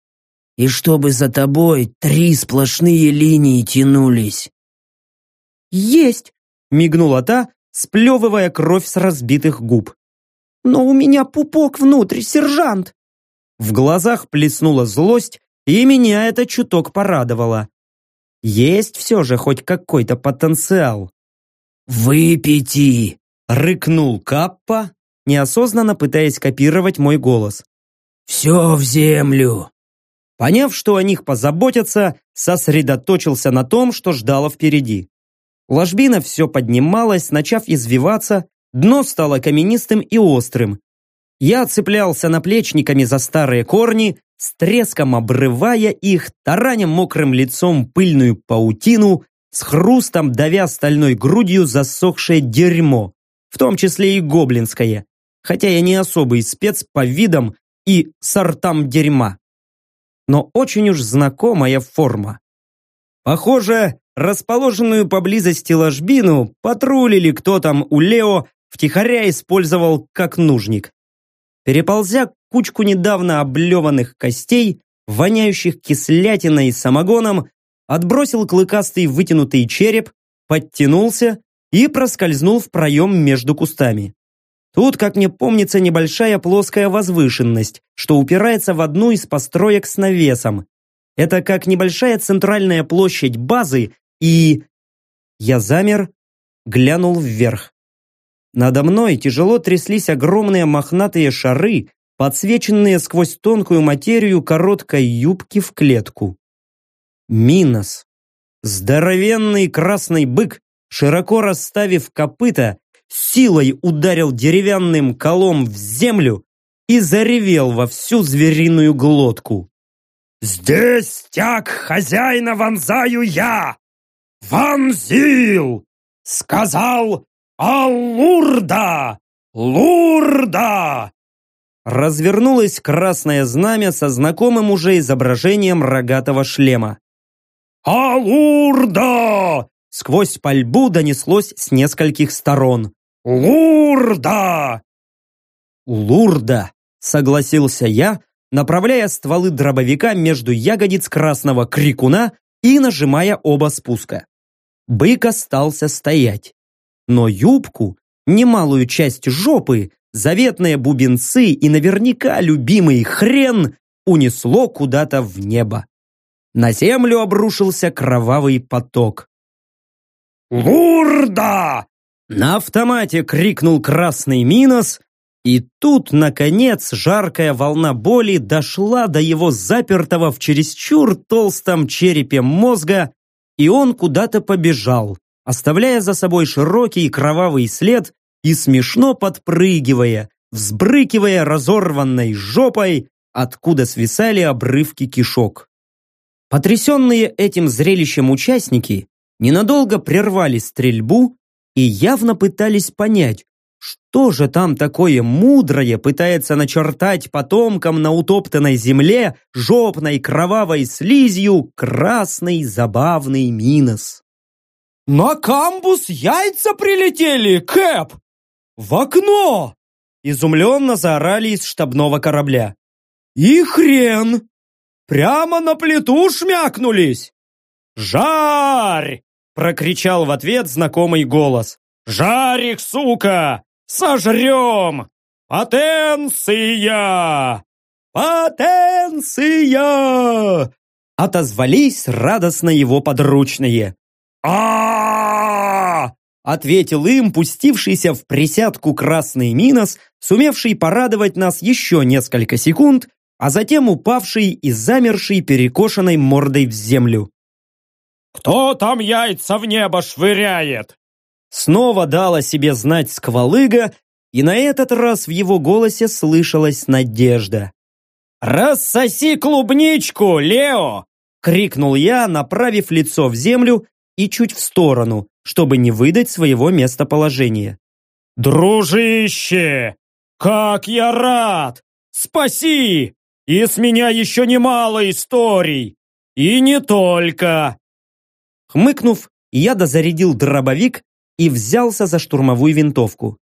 И чтобы за тобой три сплошные линии тянулись!» «Есть!» — мигнула та, сплевывая кровь с разбитых губ. «Но у меня пупок внутрь, сержант!» В глазах плеснула злость, и меня это чуток порадовало. Есть все же хоть какой-то потенциал. «Выпейте!» — рыкнул Каппа, неосознанно пытаясь копировать мой голос. «Все в землю!» Поняв, что о них позаботятся, сосредоточился на том, что ждало впереди. Ложбина все поднималась, начав извиваться, дно стало каменистым и острым. Я цеплялся наплечниками за старые корни, с треском обрывая их, тараня мокрым лицом пыльную паутину, с хрустом давя стальной грудью засохшее дерьмо, в том числе и гоблинское, хотя я не особый спец по видам и сортам дерьма. Но очень уж знакомая форма. Похоже, расположенную поблизости ложбину патрулили кто там у Лео, втихаря использовал как нужник. Переползя кучку недавно облеванных костей, воняющих кислятиной и самогоном, отбросил клыкастый вытянутый череп, подтянулся и проскользнул в проем между кустами. Тут, как мне помнится, небольшая плоская возвышенность, что упирается в одну из построек с навесом. Это как небольшая центральная площадь базы и... Я замер, глянул вверх. Надо мной тяжело тряслись огромные мохнатые шары, подсвеченные сквозь тонкую материю короткой юбки в клетку. Минос. Здоровенный красный бык, широко расставив копыта, силой ударил деревянным колом в землю и заревел во всю звериную глотку. «Здесь стяг хозяина вонзаю я! Вонзил! Сказал «Аллурда! Лурда!» Развернулось красное знамя со знакомым уже изображением рогатого шлема. «Алурда!» Сквозь пальбу донеслось с нескольких сторон. «Лурда!» «Лурда!» — согласился я, направляя стволы дробовика между ягодиц красного крикуна и нажимая оба спуска. Бык остался стоять. Но юбку, немалую часть жопы, заветные бубенцы и наверняка любимый хрен унесло куда-то в небо. На землю обрушился кровавый поток. «Лурда!» На автомате крикнул красный Минос, и тут, наконец, жаркая волна боли дошла до его запертого в чересчур толстом черепе мозга, и он куда-то побежал, оставляя за собой широкий кровавый след и смешно подпрыгивая, взбрыкивая разорванной жопой, откуда свисали обрывки кишок. Потрясенные этим зрелищем участники ненадолго прервали стрельбу и явно пытались понять, что же там такое мудрое пытается начертать потомкам на утоптанной земле жопной кровавой слизью красный забавный Минос? «На камбус яйца прилетели, Кэп! В окно!» Изумленно заорали из штабного корабля. «И хрен! Прямо на плиту шмякнулись!» «Жарь!» — прокричал в ответ знакомый голос. «Жарь их, сука! Сожрем! Потенция! Потенция!» Отозвались радостно его подручные. а Ответил им пустившийся в присядку красный Минос, сумевший порадовать нас еще несколько секунд, а затем упавший и замерший перекошенной мордой в землю. «Кто там яйца в небо швыряет?» Снова дала себе знать сквалыга, и на этот раз в его голосе слышалась надежда. «Рассоси клубничку, Лео!» — крикнул я, направив лицо в землю и чуть в сторону, чтобы не выдать своего местоположения. «Дружище! Как я рад! Спаси! И с меня еще немало историй! И не только!» Хмыкнув, я дозарядил дробовик и взялся за штурмовую винтовку.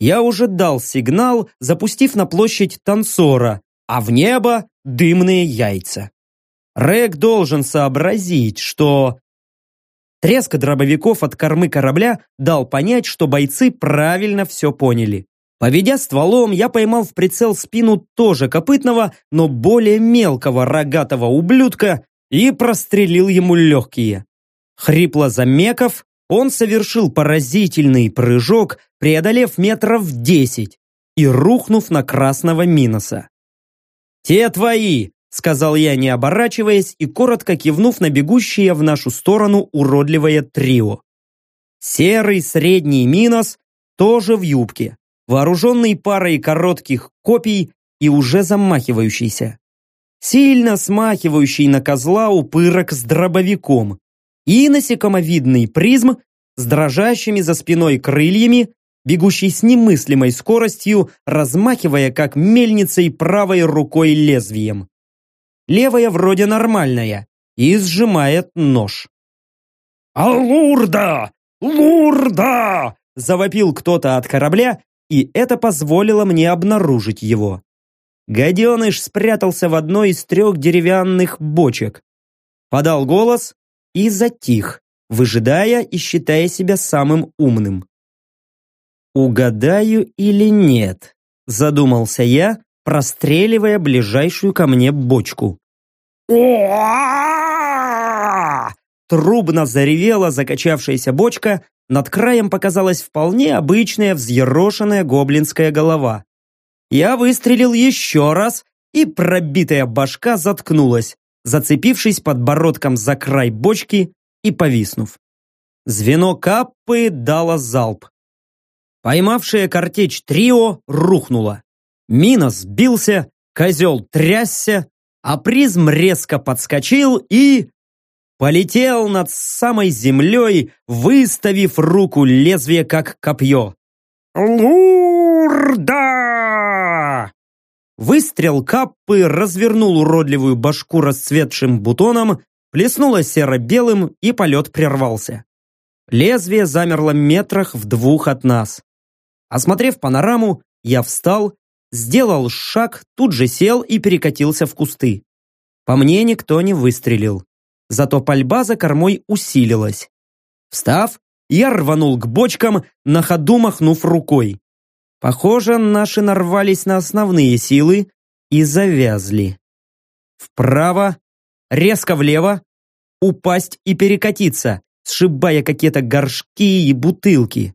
Я уже дал сигнал, запустив на площадь танцора, а в небо дымные яйца. Рэг должен сообразить, что... Треск дробовиков от кормы корабля дал понять, что бойцы правильно все поняли. Поведя стволом, я поймал в прицел спину тоже копытного, но более мелкого рогатого ублюдка и прострелил ему легкие. Хрипло замеков, он совершил поразительный прыжок, преодолев метров десять и рухнув на красного Миноса. «Те твои!» — сказал я, не оборачиваясь и коротко кивнув на бегущее в нашу сторону уродливое трио. Серый средний Минос тоже в юбке, вооруженный парой коротких копий и уже замахивающийся. Сильно смахивающий на козла упырок с дробовиком, и насекомовидный призм с дрожащими за спиной крыльями, бегущий с немыслимой скоростью, размахивая как мельницей правой рукой лезвием. Левая вроде нормальная и сжимает нож. «Алурда! Лурда!» завопил кто-то от корабля, и это позволило мне обнаружить его. Гаденыш спрятался в одной из трех деревянных бочек. Подал голос, и затих, выжидая и считая себя самым умным. «Угадаю или нет?» – задумался я, простреливая ближайшую ко мне бочку. Трубно заревела закачавшаяся бочка, над краем показалась вполне обычная взъерошенная гоблинская голова. Я выстрелил еще раз, и пробитая башка заткнулась, зацепившись подбородком за край бочки и повиснув. Звено каппы дало залп. Поймавшее картечь трио рухнуло. Мина сбился, козел трясся, а призм резко подскочил и... Полетел над самой землей, выставив руку лезвие как копье. «Лурда!» Выстрел каппы развернул уродливую башку расцветшим бутоном, плеснуло серо-белым и полет прервался. Лезвие замерло метрах в двух от нас. Осмотрев панораму, я встал, сделал шаг, тут же сел и перекатился в кусты. По мне никто не выстрелил. Зато пальба за кормой усилилась. Встав, я рванул к бочкам, на ходу махнув рукой. Похоже, наши нарвались на основные силы и завязли. Вправо, резко влево, упасть и перекатиться, сшибая какие-то горшки и бутылки.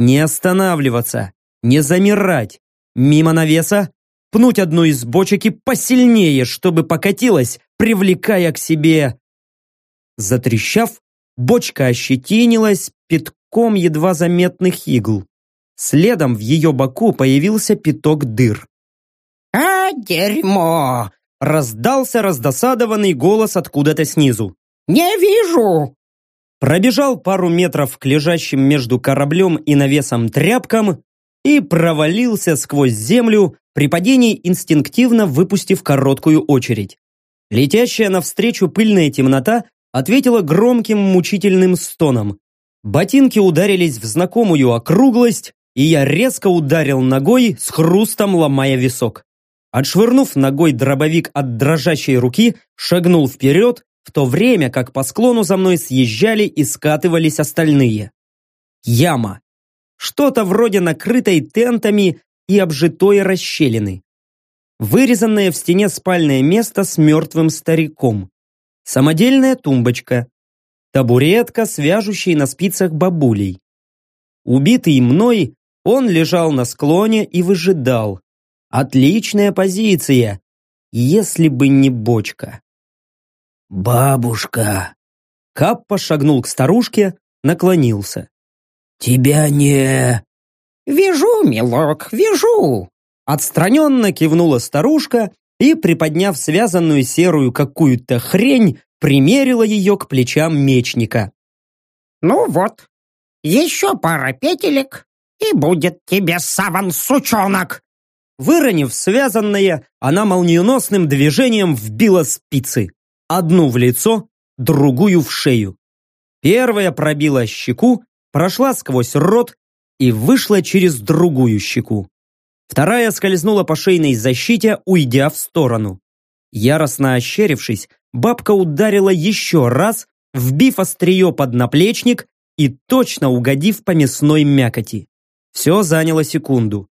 Не останавливаться, не замирать. Мимо навеса, пнуть одну из бочек и посильнее, чтобы покатилась, привлекая к себе. Затрещав, Бочка ощетинилась пятком едва заметных игл. Следом в ее боку появился пяток дыр. «А, дерьмо!» Раздался раздосадованный голос откуда-то снизу. «Не вижу!» Пробежал пару метров к лежащим между кораблем и навесом тряпкам и провалился сквозь землю, при падении инстинктивно выпустив короткую очередь. Летящая навстречу пыльная темнота ответила громким мучительным стоном. Ботинки ударились в знакомую округлость, и я резко ударил ногой, с хрустом ломая висок. Отшвырнув ногой дробовик от дрожащей руки, шагнул вперед, в то время как по склону за мной съезжали и скатывались остальные. Яма. Что-то вроде накрытой тентами и обжитой расщелины. Вырезанное в стене спальное место с мертвым стариком. Самодельная тумбочка. Табуретка с вяжущей на спицах бабулей. Убитый мной, он лежал на склоне и выжидал. Отличная позиция, если бы не бочка. «Бабушка!» Каппа шагнул к старушке, наклонился. «Тебя не...» «Вижу, милок, вижу!» Отстраненно кивнула старушка и, приподняв связанную серую какую-то хрень, примерила ее к плечам мечника. «Ну вот, еще пара петелек, и будет тебе саван, сучонок!» Выронив связанное, она молниеносным движением вбила спицы. Одну в лицо, другую в шею. Первая пробила щеку, прошла сквозь рот и вышла через другую щеку. Вторая скользнула по шейной защите, уйдя в сторону. Яростно ощерившись, бабка ударила еще раз, вбив острие под наплечник и точно угодив по мясной мякоти. Все заняло секунду.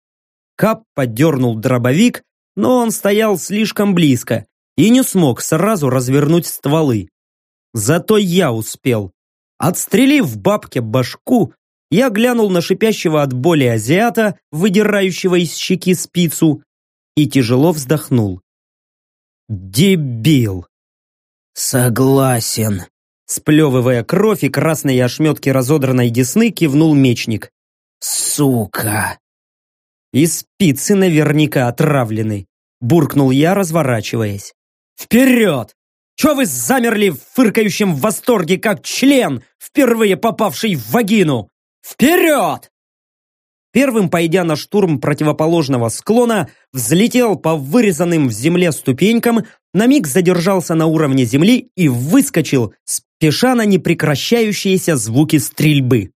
Кап поддернул дробовик, но он стоял слишком близко и не смог сразу развернуть стволы. Зато я успел. Отстрелив бабке башку, я глянул на шипящего от боли азиата, выдирающего из щеки спицу, и тяжело вздохнул. Дебил! Согласен. Сплевывая кровь и красные ошметки разодранной десны, кивнул мечник. Сука! И спицы наверняка отравлены, буркнул я, разворачиваясь. Вперед! Че вы замерли в фыркающем восторге, как член, впервые попавший в вагину? Вперед! Первым, пойдя на штурм противоположного склона, взлетел по вырезанным в земле ступенькам, на миг задержался на уровне земли и выскочил, спеша на непрекращающиеся звуки стрельбы.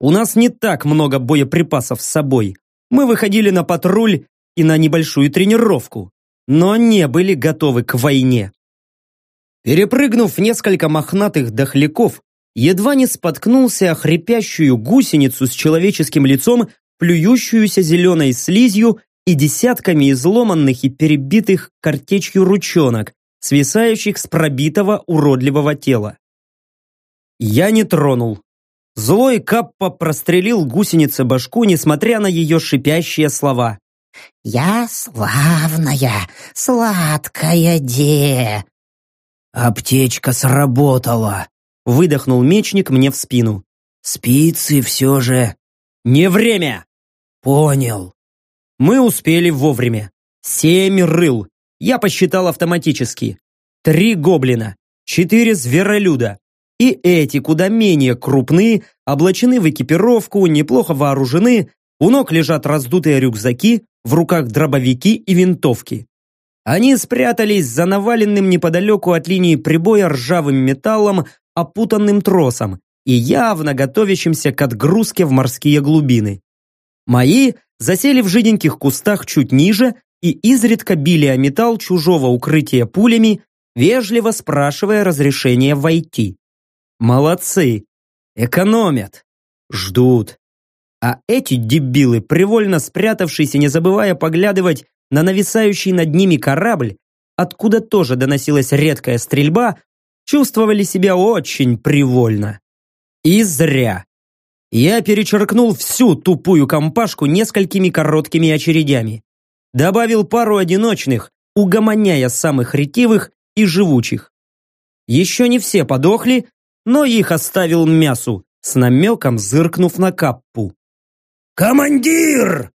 У нас не так много боеприпасов с собой. Мы выходили на патруль и на небольшую тренировку, но не были готовы к войне. Перепрыгнув несколько мохнатых дохляков, едва не споткнулся о хрипящую гусеницу с человеческим лицом, плюющуюся зеленой слизью и десятками изломанных и перебитых картечью ручонок, свисающих с пробитого уродливого тела. Я не тронул. Злой Каппа прострелил гусенице башку, несмотря на ее шипящие слова. «Я славная, сладкая де!» Аптечка сработала. Выдохнул мечник мне в спину. Спицы все же. Не время! Понял. Мы успели вовремя. Семь рыл. Я посчитал автоматически. Три гоблина, четыре зверолюда. И эти, куда менее крупные, облачены в экипировку, неплохо вооружены, у ног лежат раздутые рюкзаки, в руках дробовики и винтовки. Они спрятались за наваленным неподалеку от линии прибоя ржавым металлом, опутанным тросом и явно готовящимся к отгрузке в морские глубины. Мои засели в жиденьких кустах чуть ниже и изредка били о металл чужого укрытия пулями, вежливо спрашивая разрешения войти. Молодцы! Экономят! Ждут! А эти дебилы, привольно спрятавшиеся, не забывая поглядывать на нависающий над ними корабль, откуда тоже доносилась редкая стрельба, чувствовали себя очень привольно. И зря. Я перечеркнул всю тупую компашку несколькими короткими очередями. Добавил пару одиночных, угомоняя самых ретивых и живучих. Еще не все подохли, но их оставил мясу, с намеком зыркнув на каппу. «Командир!»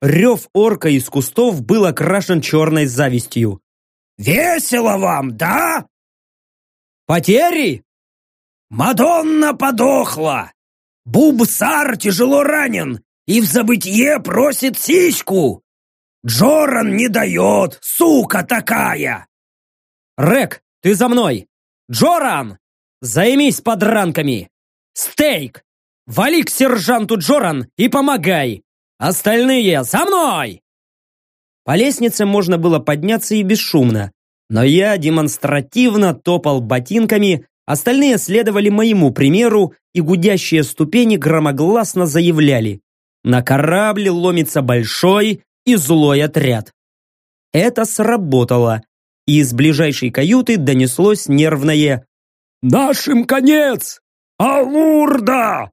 Рев орка из кустов был окрашен черной завистью. «Весело вам, да?» «Потери?» «Мадонна подохла! Бубсар тяжело ранен и в забытье просит сиську! Джоран не дает, сука такая!» «Рек, ты за мной! Джоран! Займись подранками! Стейк! Вали к сержанту Джоран и помогай! Остальные за мной!» По лестнице можно было подняться и бесшумно, но я демонстративно топал ботинками, остальные следовали моему примеру, и гудящие ступени громогласно заявляли «На корабле ломится большой и злой отряд». Это сработало, и из ближайшей каюты донеслось нервное «Нашим конец! Алурда!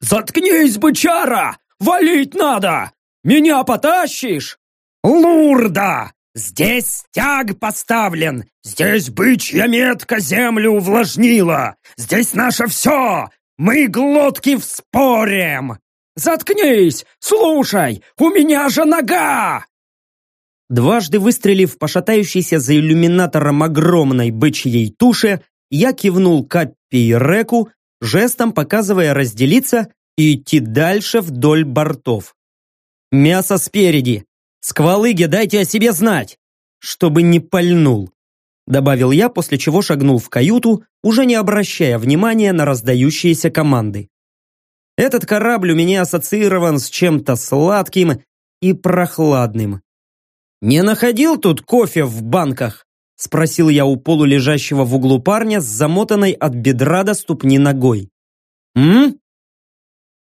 Заткнись, бычара! Валить надо! Меня потащишь? Лурда! Здесь стяг поставлен! Здесь бычья метка землю увлажнила! Здесь наше все! Мы глотки вспорем! Заткнись! Слушай! У меня же нога!» Дважды выстрелив по шатающейся за иллюминатором огромной бычьей туше, я кивнул Каппи и Реку, жестом показывая разделиться и идти дальше вдоль бортов. «Мясо спереди! Сквалыги, дайте о себе знать! Чтобы не пальнул!» Добавил я, после чего шагнул в каюту, уже не обращая внимания на раздающиеся команды. Этот корабль у меня ассоциирован с чем-то сладким и прохладным. «Не находил тут кофе в банках?» Спросил я у полулежащего в углу парня с замотанной от бедра до ступни ногой. «М?»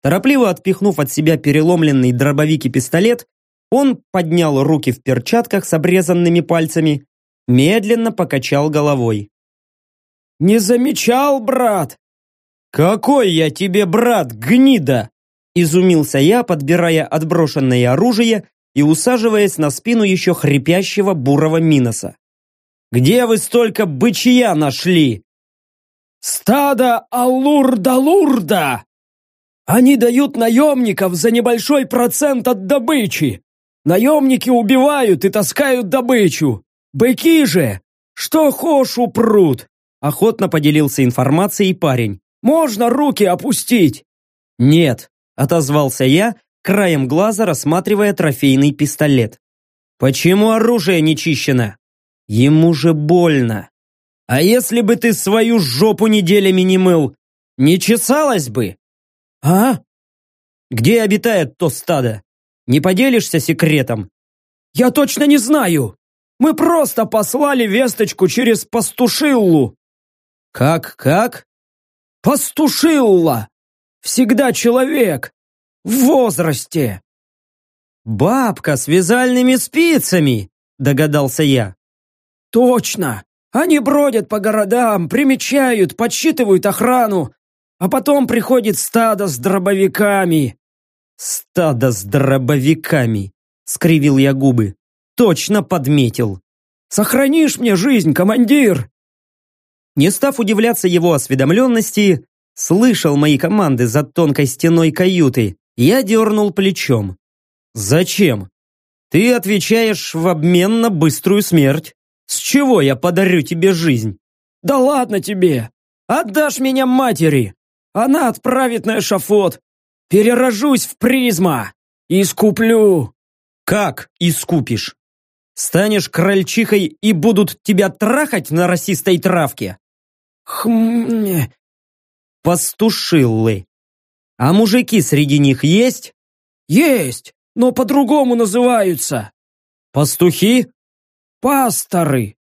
Торопливо отпихнув от себя переломленный дробовик и пистолет, он поднял руки в перчатках с обрезанными пальцами, медленно покачал головой. «Не замечал, брат!» «Какой я тебе брат, гнида!» Изумился я, подбирая отброшенное оружие и усаживаясь на спину еще хрипящего бурого Миноса. Где вы столько бычья нашли?» «Стадо Алурда-Лурда! Они дают наемников за небольшой процент от добычи. Наемники убивают и таскают добычу. Быки же, что хошь упрут!» Охотно поделился информацией парень. «Можно руки опустить?» «Нет», отозвался я, краем глаза рассматривая трофейный пистолет. «Почему оружие не чищено?» Ему же больно. А если бы ты свою жопу неделями не мыл, не чесалась бы? А? Где обитает то стадо? Не поделишься секретом? Я точно не знаю. Мы просто послали весточку через пастушиллу. Как, как? Пастушилла. Всегда человек. В возрасте. Бабка с вязальными спицами, догадался я. Точно! Они бродят по городам, примечают, подсчитывают охрану, а потом приходит стадо с дробовиками. Стадо с дробовиками, скривил я губы. Точно подметил. Сохранишь мне жизнь, командир! Не став удивляться его осведомленности, слышал мои команды за тонкой стеной каюты, я дернул плечом. «Зачем? Ты отвечаешь в обмен на быструю смерть. С чего я подарю тебе жизнь? Да ладно тебе! Отдашь меня матери! Она отправит на эшафот! Перерожусь в призма! Искуплю!» «Как искупишь? Станешь крольчихой и будут тебя трахать на росистой травке?» «Хм...» «Пастушиллы. А мужики среди них есть?» «Есть, но по-другому называются». «Пастухи?» Пасторы!»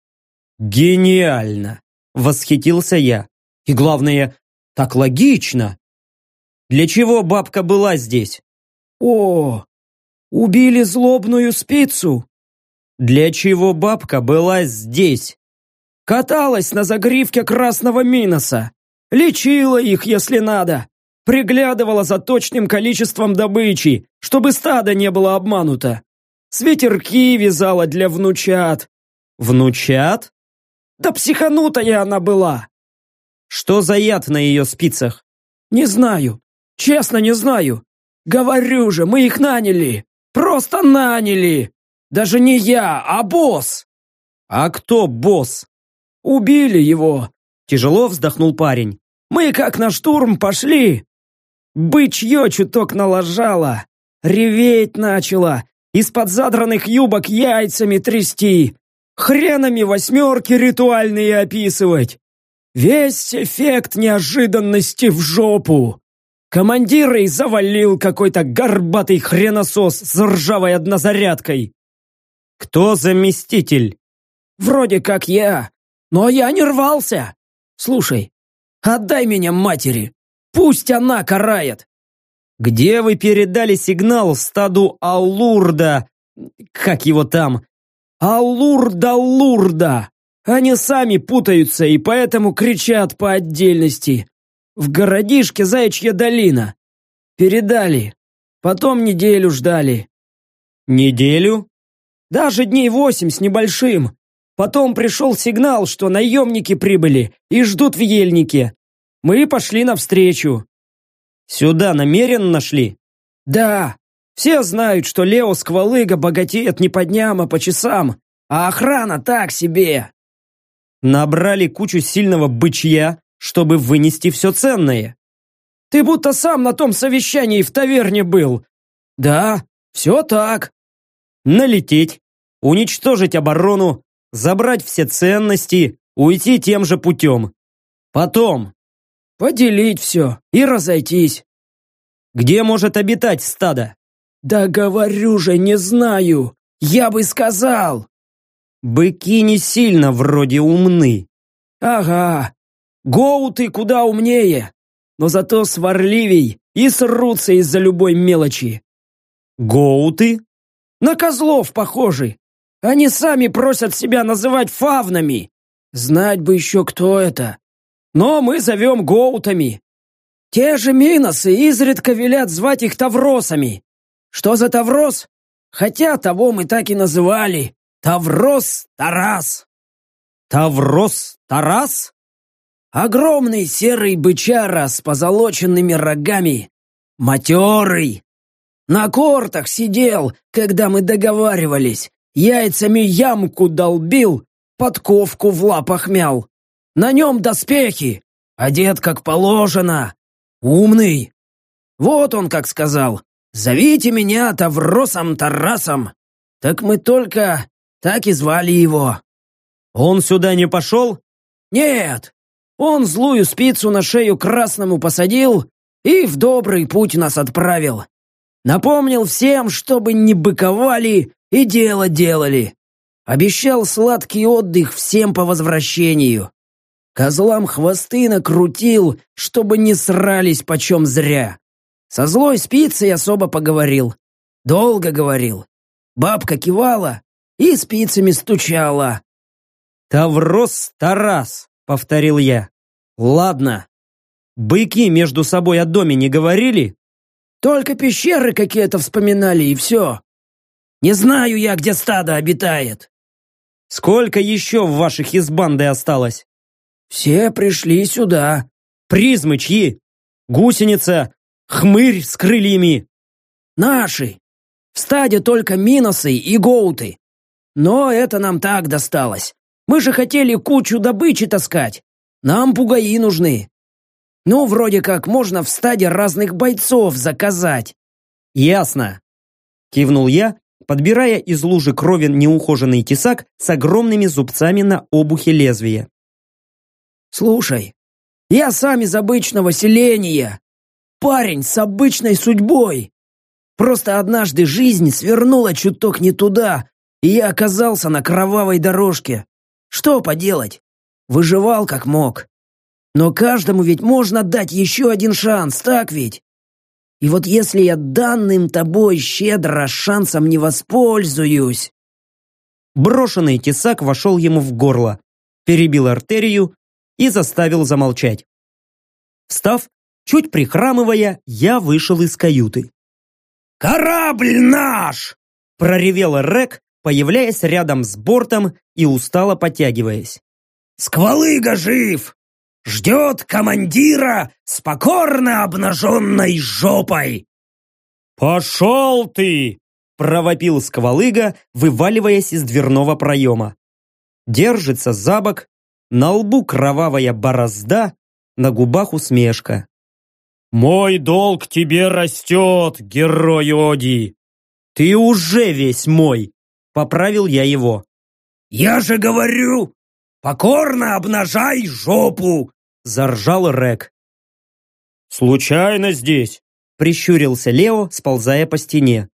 «Гениально!» — восхитился я. «И главное, так логично!» «Для чего бабка была здесь?» «О, убили злобную спицу!» «Для чего бабка была здесь?» «Каталась на загривке красного Миноса, лечила их, если надо, приглядывала за точным количеством добычи, чтобы стадо не было обмануто, свитерки вязала для внучат, Внучат? Да психанутая она была. Что за яд на ее спицах? Не знаю. Честно, не знаю. Говорю же, мы их наняли. Просто наняли. Даже не я, а босс. А кто босс? Убили его. Тяжело вздохнул парень. Мы как на штурм пошли. Бычье чуток налажало. Реветь начала. Из-под задранных юбок яйцами трясти. Хренами восьмерки ритуальные описывать. Весь эффект неожиданности в жопу. Командира и завалил какой-то горбатый хреносос с ржавой однозарядкой. Кто заместитель? Вроде как я. Но я не рвался. Слушай, отдай меня матери. Пусть она карает. Где вы передали сигнал стаду Аллурда? Как его там? Аллурда-Лурда. Они сами путаются и поэтому кричат по отдельности. В городишке Заячья долина. Передали. Потом неделю ждали. Неделю? Даже дней восемь с небольшим. Потом пришел сигнал, что наемники прибыли и ждут в ельнике. Мы пошли навстречу. Сюда намеренно шли? Да. Все знают, что Лео Сквалыга богатеет не по дням, а по часам. А охрана так себе. Набрали кучу сильного бычья, чтобы вынести все ценное. Ты будто сам на том совещании в таверне был. Да, все так. Налететь, уничтожить оборону, забрать все ценности, уйти тем же путем. Потом. Поделить все и разойтись. Где может обитать стадо? Да говорю же, не знаю. Я бы сказал. Быки не сильно вроде умны. Ага, Гоуты куда умнее, но зато сварливей и срутся из-за любой мелочи. Гоуты? На козлов похожи. Они сами просят себя называть фавнами. Знать бы еще, кто это. Но мы зовем гоутами. Те же миносы изредка велят звать их тавросами. Что за таврос? Хотя того мы так и называли. Таврос Тарас. Таврос Тарас? Огромный серый бычара с позолоченными рогами. Матерый. На кортах сидел, когда мы договаривались. Яйцами ямку долбил, подковку в лапах мял. На нем доспехи, одет как положено. Умный. Вот он как сказал. «Зовите меня Тавросом Тарасом». Так мы только так и звали его. Он сюда не пошел? Нет, он злую спицу на шею красному посадил и в добрый путь нас отправил. Напомнил всем, чтобы не быковали и дело делали. Обещал сладкий отдых всем по возвращению. Козлам хвосты накрутил, чтобы не срались почем зря. Со злой спицей особо поговорил. Долго говорил. Бабка кивала и спицами стучала. «Таврос Тарас», — повторил я. Ладно. Быки между собой о доме не говорили? Только пещеры какие-то вспоминали, и все. Не знаю я, где стадо обитает. Сколько еще в ваших из банды осталось? Все пришли сюда. Призмы чьи? Гусеница? Хмырь с крыльями? Наши. В стаде только миносы и гоуты. Но это нам так досталось. Мы же хотели кучу добычи таскать. Нам пугаи нужны. Ну, вроде как можно в стаде разных бойцов заказать. Ясно. Кивнул я, подбирая из лужи крови неухоженный тесак с огромными зубцами на обухе лезвия. Слушай, я сам из обычного селения. Парень с обычной судьбой. Просто однажды жизнь свернула чуток не туда, и я оказался на кровавой дорожке. Что поделать? Выживал как мог. Но каждому ведь можно дать еще один шанс, так ведь? И вот если я данным тобой щедро шансом не воспользуюсь... Брошенный тесак вошел ему в горло, перебил артерию и заставил замолчать. Встав, чуть прихрамывая, я вышел из каюты. «Корабль наш!» – проревел Рек, появляясь рядом с бортом и устало потягиваясь. Сквалыга жив! ждет командира с покорно обнаженной жопой!» «Пошел ты!» – провопил сквалыга, вываливаясь из дверного проема. Держится за бок, на лбу кровавая борозда, на губах усмешка. «Мой долг тебе растет, герой Оди!» «Ты уже весь мой!» – поправил я его. «Я же говорю, покорно обнажай жопу!» – заржал Рек. «Случайно здесь?» – прищурился Лео, сползая по стене.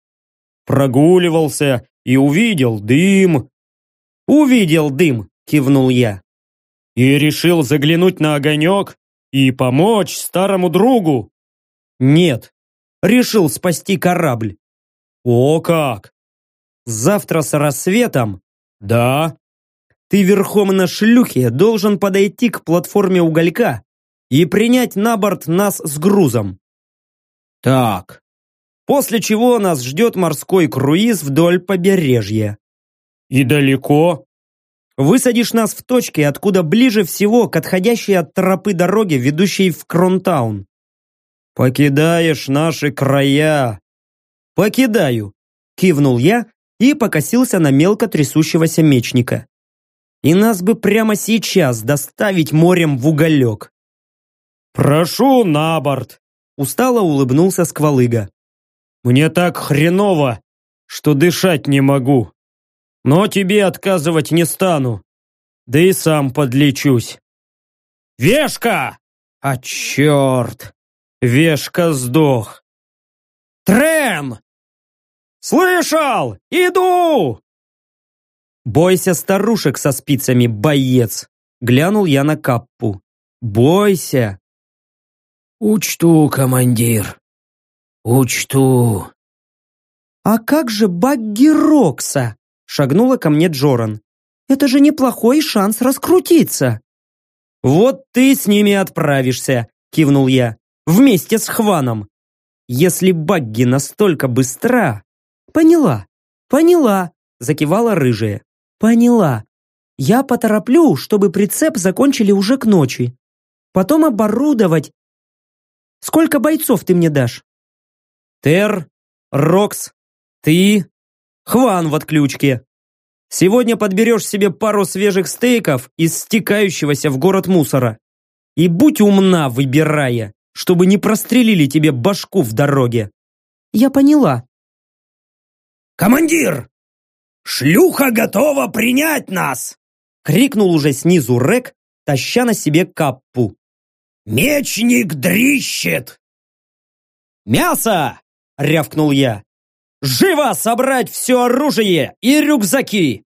«Прогуливался и увидел дым». «Увидел дым!» – кивнул я. «И решил заглянуть на огонек и помочь старому другу?» «Нет, решил спасти корабль». «О как!» «Завтра с рассветом «Да». «Ты верхом на шлюхе должен подойти к платформе уголька и принять на борт нас с грузом». «Так». После чего нас ждет морской круиз вдоль побережья. «И далеко?» Высадишь нас в точке, откуда ближе всего к отходящей от тропы дороге, ведущей в Кронтаун. Покидаешь наши края. Покидаю, кивнул я и покосился на мелко трясущегося мечника. И нас бы прямо сейчас доставить морем в уголек. «Прошу на борт!» Устало улыбнулся Сквалыга. «Мне так хреново, что дышать не могу. Но тебе отказывать не стану. Да и сам подлечусь. Вешка! А черт! Вешка сдох. Трен! «Слышал! Иду!» «Бойся старушек со спицами, боец!» Глянул я на Каппу. «Бойся!» «Учту, командир. Учту!» «А как же Багги Рокса?» Шагнула ко мне Джоран. «Это же неплохой шанс раскрутиться!» «Вот ты с ними отправишься!» Кивнул я. «Вместе с Хваном!» «Если Багги настолько быстра, «Поняла, поняла», – закивала рыжая. «Поняла. Я потороплю, чтобы прицеп закончили уже к ночи. Потом оборудовать. Сколько бойцов ты мне дашь?» «Тер, Рокс, ты, Хван в отключке. Сегодня подберешь себе пару свежих стейков из стекающегося в город мусора. И будь умна, выбирая, чтобы не прострелили тебе башку в дороге». «Я поняла», «Командир! Шлюха готова принять нас!» Крикнул уже снизу Рек, таща на себе каппу. «Мечник дрищет!» «Мясо!» — рявкнул я. «Живо собрать все оружие и рюкзаки!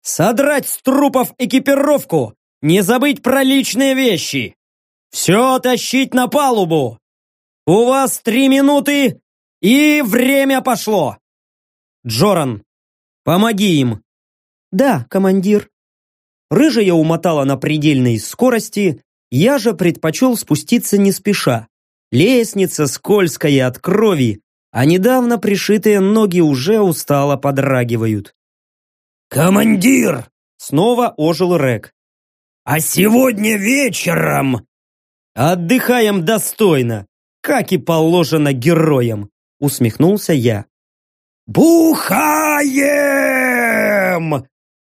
Содрать с трупов экипировку! Не забыть про личные вещи! Все тащить на палубу! У вас три минуты, и время пошло!» «Джоран, помоги им!» «Да, командир!» Рыжая умотала на предельной скорости, я же предпочел спуститься не спеша. Лестница скользкая от крови, а недавно пришитые ноги уже устало подрагивают. «Командир!» Снова ожил Рек. «А сегодня вечером...» «Отдыхаем достойно, как и положено героям!» Усмехнулся я. «Бухаем!»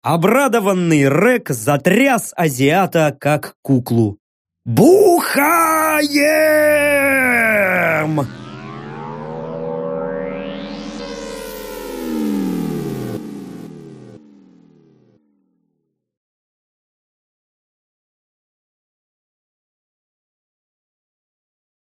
Обрадованный Рек затряс азиата как куклу. «Бухаем!»